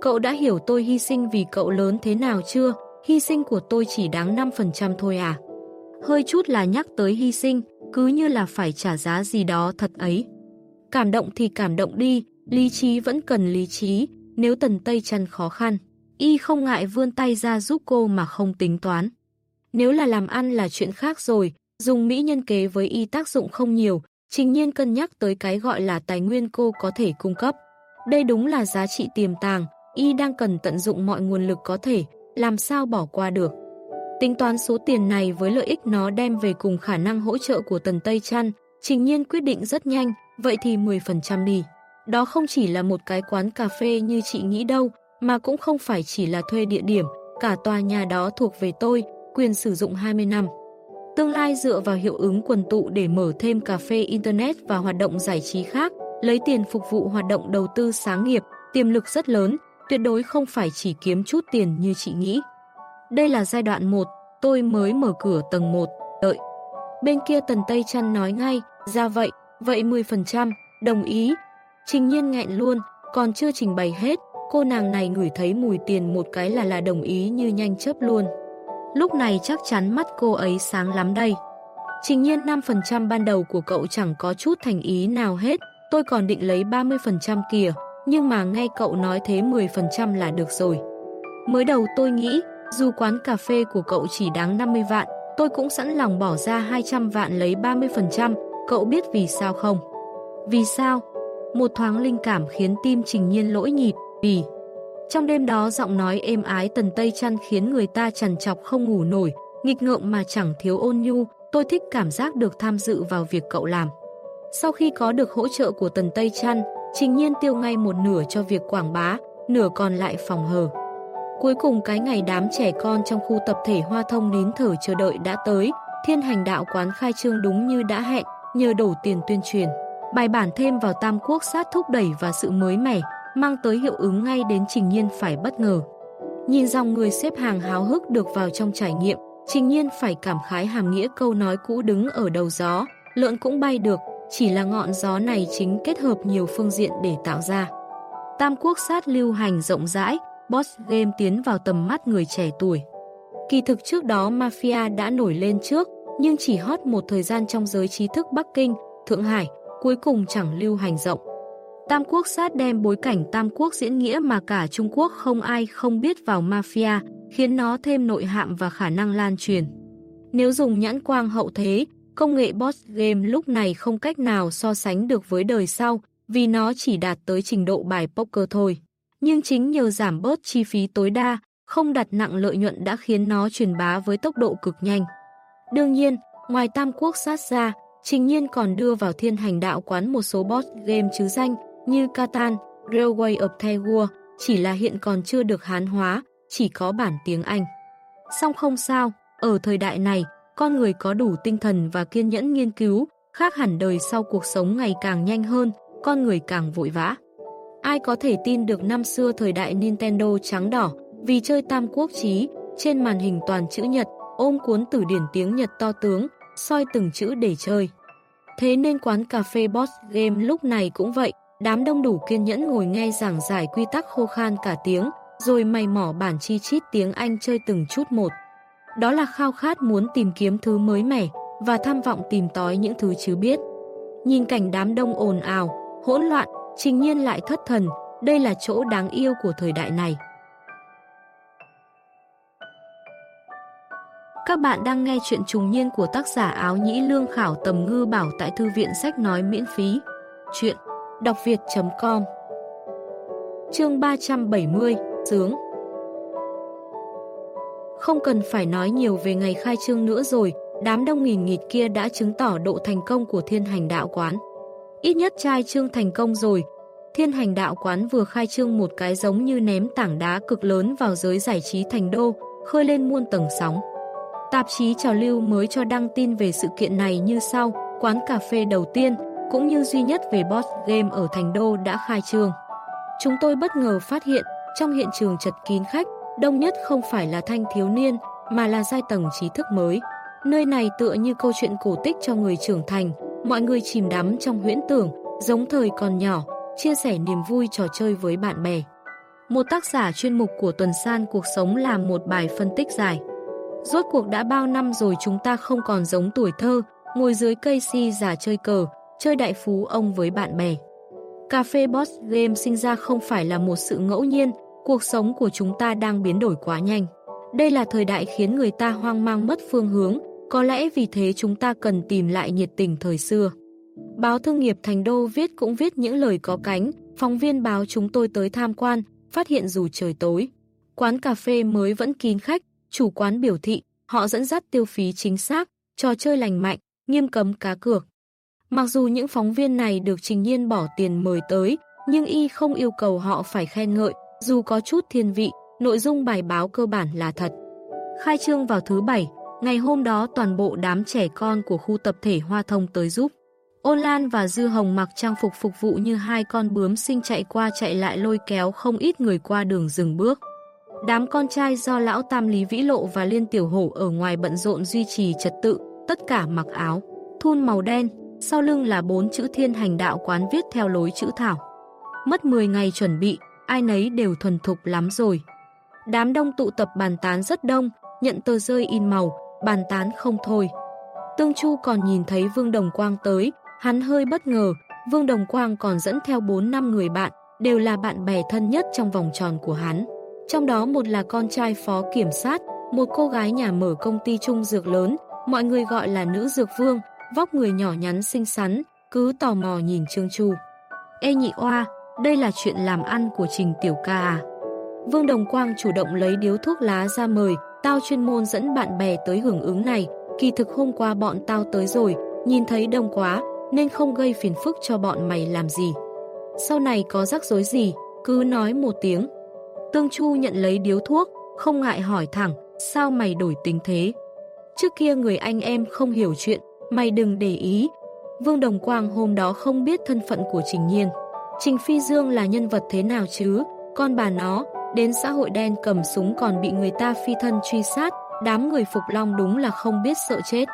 Cậu đã hiểu tôi hy sinh vì cậu lớn thế nào chưa? Hy sinh của tôi chỉ đáng 5% thôi à? Hơi chút là nhắc tới hy sinh, cứ như là phải trả giá gì đó thật ấy. Cảm động thì cảm động đi, lý trí vẫn cần lý trí, nếu tần tây chăn khó khăn. Y không ngại vươn tay ra giúp cô mà không tính toán. Nếu là làm ăn là chuyện khác rồi, dùng mỹ nhân kế với Y tác dụng không nhiều, trình nhiên cân nhắc tới cái gọi là tài nguyên cô có thể cung cấp. Đây đúng là giá trị tiềm tàng, y đang cần tận dụng mọi nguồn lực có thể, làm sao bỏ qua được. Tính toán số tiền này với lợi ích nó đem về cùng khả năng hỗ trợ của Tần Tây Trăn, Trình Nhiên quyết định rất nhanh, vậy thì 10% đi. Đó không chỉ là một cái quán cà phê như chị nghĩ đâu, mà cũng không phải chỉ là thuê địa điểm, cả tòa nhà đó thuộc về tôi, quyền sử dụng 20 năm. Tương lai dựa vào hiệu ứng quần tụ để mở thêm cà phê Internet và hoạt động giải trí khác, lấy tiền phục vụ hoạt động đầu tư sáng nghiệp, tiềm lực rất lớn, tuyệt đối không phải chỉ kiếm chút tiền như chị nghĩ. Đây là giai đoạn 1, tôi mới mở cửa tầng 1, đợi. Bên kia Tần Tây Trăn nói ngay, ra vậy, vậy 10%, đồng ý. Trình nhiên nghẹn luôn, còn chưa trình bày hết, cô nàng này ngửi thấy mùi tiền một cái là là đồng ý như nhanh chớp luôn. Lúc này chắc chắn mắt cô ấy sáng lắm đây. Trình nhiên 5% ban đầu của cậu chẳng có chút thành ý nào hết, tôi còn định lấy 30% kìa, nhưng mà nghe cậu nói thế 10% là được rồi. Mới đầu tôi nghĩ, dù quán cà phê của cậu chỉ đáng 50 vạn, tôi cũng sẵn lòng bỏ ra 200 vạn lấy 30%, cậu biết vì sao không? Vì sao? Một thoáng linh cảm khiến tim Trình Nhiên lỗi nhịp, vì... Trong đêm đó giọng nói êm ái tần tây chăn khiến người ta trằn trọc không ngủ nổi, nghịch ngợm mà chẳng thiếu ôn nhu, tôi thích cảm giác được tham dự vào việc cậu làm. Sau khi có được hỗ trợ của tần tây chăn, Trình nhiên tiêu ngay một nửa cho việc quảng bá, nửa còn lại phòng hờ. Cuối cùng cái ngày đám trẻ con trong khu tập thể Hoa Thông nín thở chờ đợi đã tới, thiên hành đạo quán khai trương đúng như đã hẹn, nhờ đổ tiền tuyên truyền. Bài bản thêm vào tam quốc sát thúc đẩy và sự mới mẻ, mang tới hiệu ứng ngay đến trình nhiên phải bất ngờ. Nhìn dòng người xếp hàng háo hức được vào trong trải nghiệm, trình nhiên phải cảm khái hàm nghĩa câu nói cũ đứng ở đầu gió, lợn cũng bay được, chỉ là ngọn gió này chính kết hợp nhiều phương diện để tạo ra. Tam quốc sát lưu hành rộng rãi, boss game tiến vào tầm mắt người trẻ tuổi. Kỳ thực trước đó Mafia đã nổi lên trước, nhưng chỉ hot một thời gian trong giới trí thức Bắc Kinh, Thượng Hải, cuối cùng chẳng lưu hành rộng. Tam Quốc sát đem bối cảnh Tam Quốc diễn nghĩa mà cả Trung Quốc không ai không biết vào Mafia, khiến nó thêm nội hạm và khả năng lan truyền. Nếu dùng nhãn quang hậu thế, công nghệ boss game lúc này không cách nào so sánh được với đời sau, vì nó chỉ đạt tới trình độ bài poker thôi. Nhưng chính nhờ giảm bớt chi phí tối đa, không đặt nặng lợi nhuận đã khiến nó truyền bá với tốc độ cực nhanh. Đương nhiên, ngoài Tam Quốc sát ra, Trình Nhiên còn đưa vào thiên hành đạo quán một số boss game chứ danh như Catan, Railway of Taiwan chỉ là hiện còn chưa được hán hóa, chỉ có bản tiếng Anh. Song không sao, ở thời đại này, con người có đủ tinh thần và kiên nhẫn nghiên cứu, khác hẳn đời sau cuộc sống ngày càng nhanh hơn, con người càng vội vã. Ai có thể tin được năm xưa thời đại Nintendo trắng đỏ, vì chơi tam quốc chí, trên màn hình toàn chữ Nhật, ôm cuốn từ điển tiếng Nhật to tướng, soi từng chữ để chơi. Thế nên quán cà phê Boss Game lúc này cũng vậy, đám đông đủ kiên nhẫn ngồi nghe giảng giải quy tắc khô khan cả tiếng, rồi mày mỏ bản chi chít tiếng Anh chơi từng chút một. Đó là khao khát muốn tìm kiếm thứ mới mẻ và tham vọng tìm tói những thứ chứ biết. Nhìn cảnh đám đông ồn ào, hỗn loạn, trình nhiên lại thất thần, đây là chỗ đáng yêu của thời đại này. Các bạn đang nghe chuyện trùng niên của tác giả áo nhĩ lương khảo tầm ngư bảo tại thư viện sách nói miễn phí. Chuyện đọc việt.com Chương 370 Sướng Không cần phải nói nhiều về ngày khai trương nữa rồi, đám đông nghìn nghịt kia đã chứng tỏ độ thành công của thiên hành đạo quán. Ít nhất trai trương thành công rồi, thiên hành đạo quán vừa khai trương một cái giống như ném tảng đá cực lớn vào giới giải trí thành đô, khơi lên muôn tầng sóng. Tạp chí trào lưu mới cho đăng tin về sự kiện này như sau, quán cà phê đầu tiên, cũng như duy nhất về boss game ở Thành Đô đã khai trương. Chúng tôi bất ngờ phát hiện, trong hiện trường chật kín khách, đông nhất không phải là thanh thiếu niên, mà là giai tầng trí thức mới. Nơi này tựa như câu chuyện cổ tích cho người trưởng thành, mọi người chìm đắm trong huyễn tưởng, giống thời còn nhỏ, chia sẻ niềm vui trò chơi với bạn bè. Một tác giả chuyên mục của Tuần San Cuộc Sống làm một bài phân tích dài. Rốt cuộc đã bao năm rồi chúng ta không còn giống tuổi thơ, ngồi dưới cây si giả chơi cờ, chơi đại phú ông với bạn bè. Cà phê Boss Game sinh ra không phải là một sự ngẫu nhiên, cuộc sống của chúng ta đang biến đổi quá nhanh. Đây là thời đại khiến người ta hoang mang mất phương hướng, có lẽ vì thế chúng ta cần tìm lại nhiệt tình thời xưa. Báo Thương nghiệp Thành Đô viết cũng viết những lời có cánh, phóng viên báo chúng tôi tới tham quan, phát hiện dù trời tối. Quán cà phê mới vẫn kín khách, chủ quán biểu thị họ dẫn dắt tiêu phí chính xác, trò chơi lành mạnh, nghiêm cấm cá cược. Mặc dù những phóng viên này được Trình Nhiên bỏ tiền mời tới, nhưng y không yêu cầu họ phải khen ngợi, dù có chút thiên vị, nội dung bài báo cơ bản là thật. Khai trương vào thứ Bảy, ngày hôm đó toàn bộ đám trẻ con của khu tập thể Hoa Thông tới giúp. Ôn Lan và Dư Hồng mặc trang phục phục vụ như hai con bướm sinh chạy qua chạy lại lôi kéo không ít người qua đường dừng bước. Đám con trai do lão Tam Lý Vĩ Lộ và Liên Tiểu Hổ ở ngoài bận rộn duy trì trật tự, tất cả mặc áo, thun màu đen, sau lưng là bốn chữ thiên hành đạo quán viết theo lối chữ thảo. Mất 10 ngày chuẩn bị, ai nấy đều thuần thục lắm rồi. Đám đông tụ tập bàn tán rất đông, nhận tờ rơi in màu, bàn tán không thôi. Tương Chu còn nhìn thấy Vương Đồng Quang tới, hắn hơi bất ngờ, Vương Đồng Quang còn dẫn theo 4 năm người bạn, đều là bạn bè thân nhất trong vòng tròn của hắn. Trong đó một là con trai phó kiểm sát, một cô gái nhà mở công ty trung dược lớn, mọi người gọi là nữ dược vương, vóc người nhỏ nhắn xinh xắn, cứ tò mò nhìn Trương Chu. Ê nhị oa, đây là chuyện làm ăn của Trình Tiểu ca à? Vương Đồng Quang chủ động lấy điếu thuốc lá ra mời, tao chuyên môn dẫn bạn bè tới hưởng ứng này, kỳ thực hôm qua bọn tao tới rồi, nhìn thấy đông quá, nên không gây phiền phức cho bọn mày làm gì. Sau này có rắc rối gì, cứ nói một tiếng. Tương Chu nhận lấy điếu thuốc, không ngại hỏi thẳng, sao mày đổi tính thế? Trước kia người anh em không hiểu chuyện, mày đừng để ý. Vương Đồng Quang hôm đó không biết thân phận của Trình Nhiên. Trình Phi Dương là nhân vật thế nào chứ? Con bà nó, đến xã hội đen cầm súng còn bị người ta phi thân truy sát, đám người Phục Long đúng là không biết sợ chết.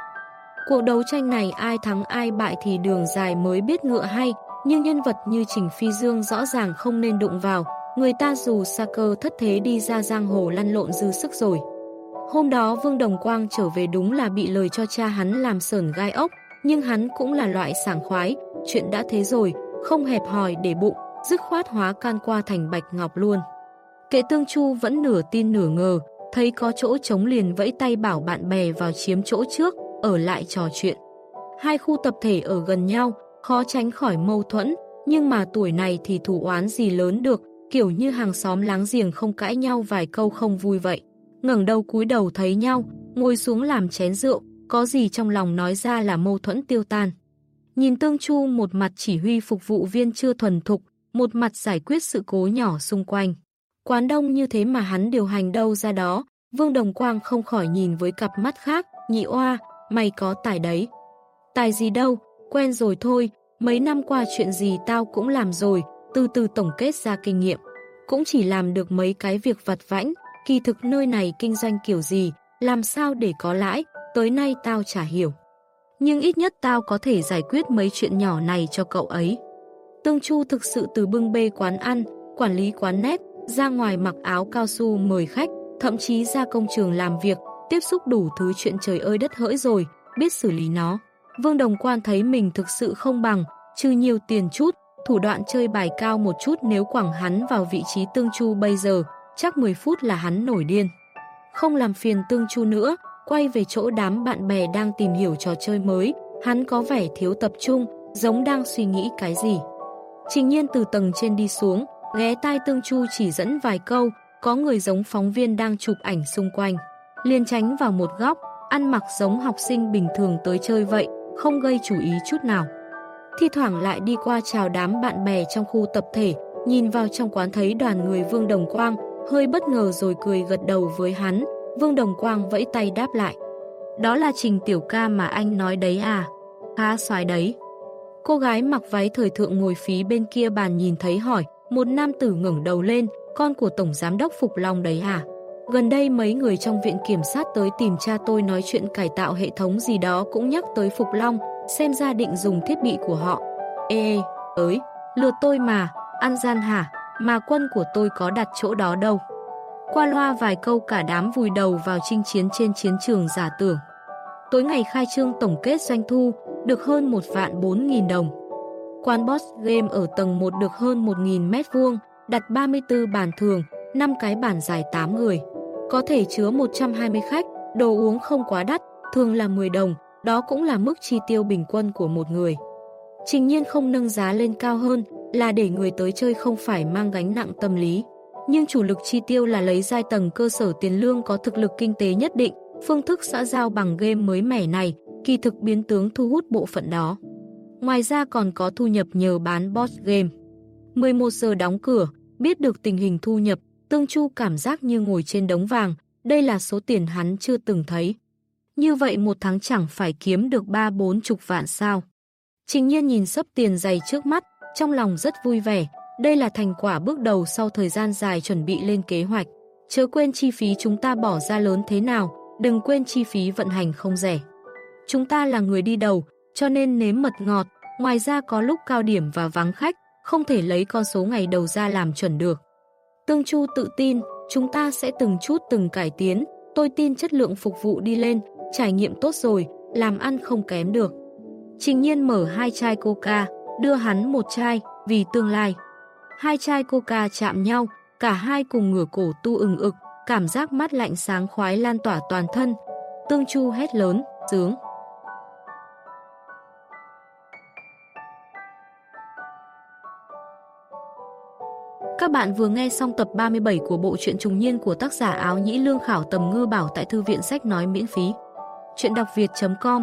Cuộc đấu tranh này ai thắng ai bại thì đường dài mới biết ngựa hay, nhưng nhân vật như Trình Phi Dương rõ ràng không nên đụng vào, người ta dù xa cơ thất thế đi ra giang hồ lăn lộn dư sức rồi. Hôm đó Vương Đồng Quang trở về đúng là bị lời cho cha hắn làm sờn gai ốc, nhưng hắn cũng là loại sảng khoái, chuyện đã thế rồi, không hẹp hòi để bụng, dứt khoát hóa can qua thành bạch ngọc luôn. Kệ tương chu vẫn nửa tin nửa ngờ, thấy có chỗ trống liền vẫy tay bảo bạn bè vào chiếm chỗ trước, ở lại trò chuyện. Hai khu tập thể ở gần nhau, khó tránh khỏi mâu thuẫn, nhưng mà tuổi này thì thủ oán gì lớn được, kiểu như hàng xóm láng giềng không cãi nhau vài câu không vui vậy ngẩng đầu cúi đầu thấy nhau, ngồi xuống làm chén rượu, có gì trong lòng nói ra là mâu thuẫn tiêu tan. Nhìn Tương Chu một mặt chỉ huy phục vụ viên chưa thuần thục, một mặt giải quyết sự cố nhỏ xung quanh. Quán đông như thế mà hắn điều hành đâu ra đó, Vương Đồng Quang không khỏi nhìn với cặp mắt khác, nhị oa, mày có tài đấy. Tài gì đâu, quen rồi thôi, mấy năm qua chuyện gì tao cũng làm rồi, từ từ tổng kết ra kinh nghiệm. Cũng chỉ làm được mấy cái việc vặt vãnh, kỳ thực nơi này kinh doanh kiểu gì, làm sao để có lãi, tới nay tao chả hiểu. Nhưng ít nhất tao có thể giải quyết mấy chuyện nhỏ này cho cậu ấy. Tương Chu thực sự từ bưng bê quán ăn, quản lý quán nét, ra ngoài mặc áo cao su mời khách, thậm chí ra công trường làm việc, tiếp xúc đủ thứ chuyện trời ơi đất hỡi rồi, biết xử lý nó. Vương Đồng Quan thấy mình thực sự không bằng, trừ nhiều tiền chút, thủ đoạn chơi bài cao một chút nếu quẳng hắn vào vị trí Tương Chu bây giờ, chắc 10 phút là hắn nổi điên. Không làm phiền Tương Chu nữa, quay về chỗ đám bạn bè đang tìm hiểu trò chơi mới, hắn có vẻ thiếu tập trung, giống đang suy nghĩ cái gì. Trình nhiên từ tầng trên đi xuống, ghé tai Tương Chu chỉ dẫn vài câu, có người giống phóng viên đang chụp ảnh xung quanh. liền tránh vào một góc, ăn mặc giống học sinh bình thường tới chơi vậy, không gây chú ý chút nào. Thi thoảng lại đi qua chào đám bạn bè trong khu tập thể, nhìn vào trong quán thấy đoàn người Vương Đồng Quang, hơi bất ngờ rồi cười gật đầu với hắn, Vương Đồng Quang vẫy tay đáp lại. Đó là Trình Tiểu Ca mà anh nói đấy à? Khá xoái đấy. Cô gái mặc váy thời thượng ngồi phí bên kia bàn nhìn thấy hỏi, một nam tử ngẩng đầu lên, con của Tổng Giám đốc Phục Long đấy à? Gần đây mấy người trong viện kiểm sát tới tìm cha tôi nói chuyện cải tạo hệ thống gì đó cũng nhắc tới Phục Long, xem ra định dùng thiết bị của họ. Ê, ới, lượt tôi mà, ăn gian hả, mà quân của tôi có đặt chỗ đó đâu. Qua loa vài câu cả đám vùi đầu vào chinh chiến trên chiến trường giả tưởng. Tối ngày khai trương tổng kết doanh thu được hơn 1 vạn 4.000 đồng. Quán Boss Game ở tầng 1 được hơn 1.000 mét vuông, đặt 34 bàn thường, 5 cái bàn dài 8 người. Có thể chứa 120 khách, đồ uống không quá đắt, thường là 10 đồng, đó cũng là mức chi tiêu bình quân của một người. Trình nhiên không nâng giá lên cao hơn là để người tới chơi không phải mang gánh nặng tâm lý. Nhưng chủ lực chi tiêu là lấy giai tầng cơ sở tiền lương có thực lực kinh tế nhất định, phương thức xã giao bằng game mới mẻ này, kỳ thực biến tướng thu hút bộ phận đó. Ngoài ra còn có thu nhập nhờ bán boss game. 11 giờ đóng cửa, biết được tình hình thu nhập, Tương Chu cảm giác như ngồi trên đống vàng, đây là số tiền hắn chưa từng thấy. Như vậy một tháng chẳng phải kiếm được ba bốn chục vạn sao. Trình nhiên nhìn sấp tiền dày trước mắt, trong lòng rất vui vẻ. Đây là thành quả bước đầu sau thời gian dài chuẩn bị lên kế hoạch. Chớ quên chi phí chúng ta bỏ ra lớn thế nào, đừng quên chi phí vận hành không rẻ. Chúng ta là người đi đầu, cho nên nếm mật ngọt, ngoài ra có lúc cao điểm và vắng khách, không thể lấy con số ngày đầu ra làm chuẩn được. Tương Chu tự tin, chúng ta sẽ từng chút từng cải tiến, tôi tin chất lượng phục vụ đi lên, trải nghiệm tốt rồi, làm ăn không kém được. Trình nhiên mở hai chai coca, đưa hắn một chai, vì tương lai. Hai chai coca chạm nhau, cả hai cùng ngửa cổ tu ừng ực, cảm giác mát lạnh sáng khoái lan tỏa toàn thân. Tương Chu hét lớn, sướng. Các bạn vừa nghe xong tập 37 của bộ truyện trùng niên của tác giả áo nhĩ lương khảo tầm ngư bảo tại thư viện sách nói miễn phí. Chuyện đọc việt.com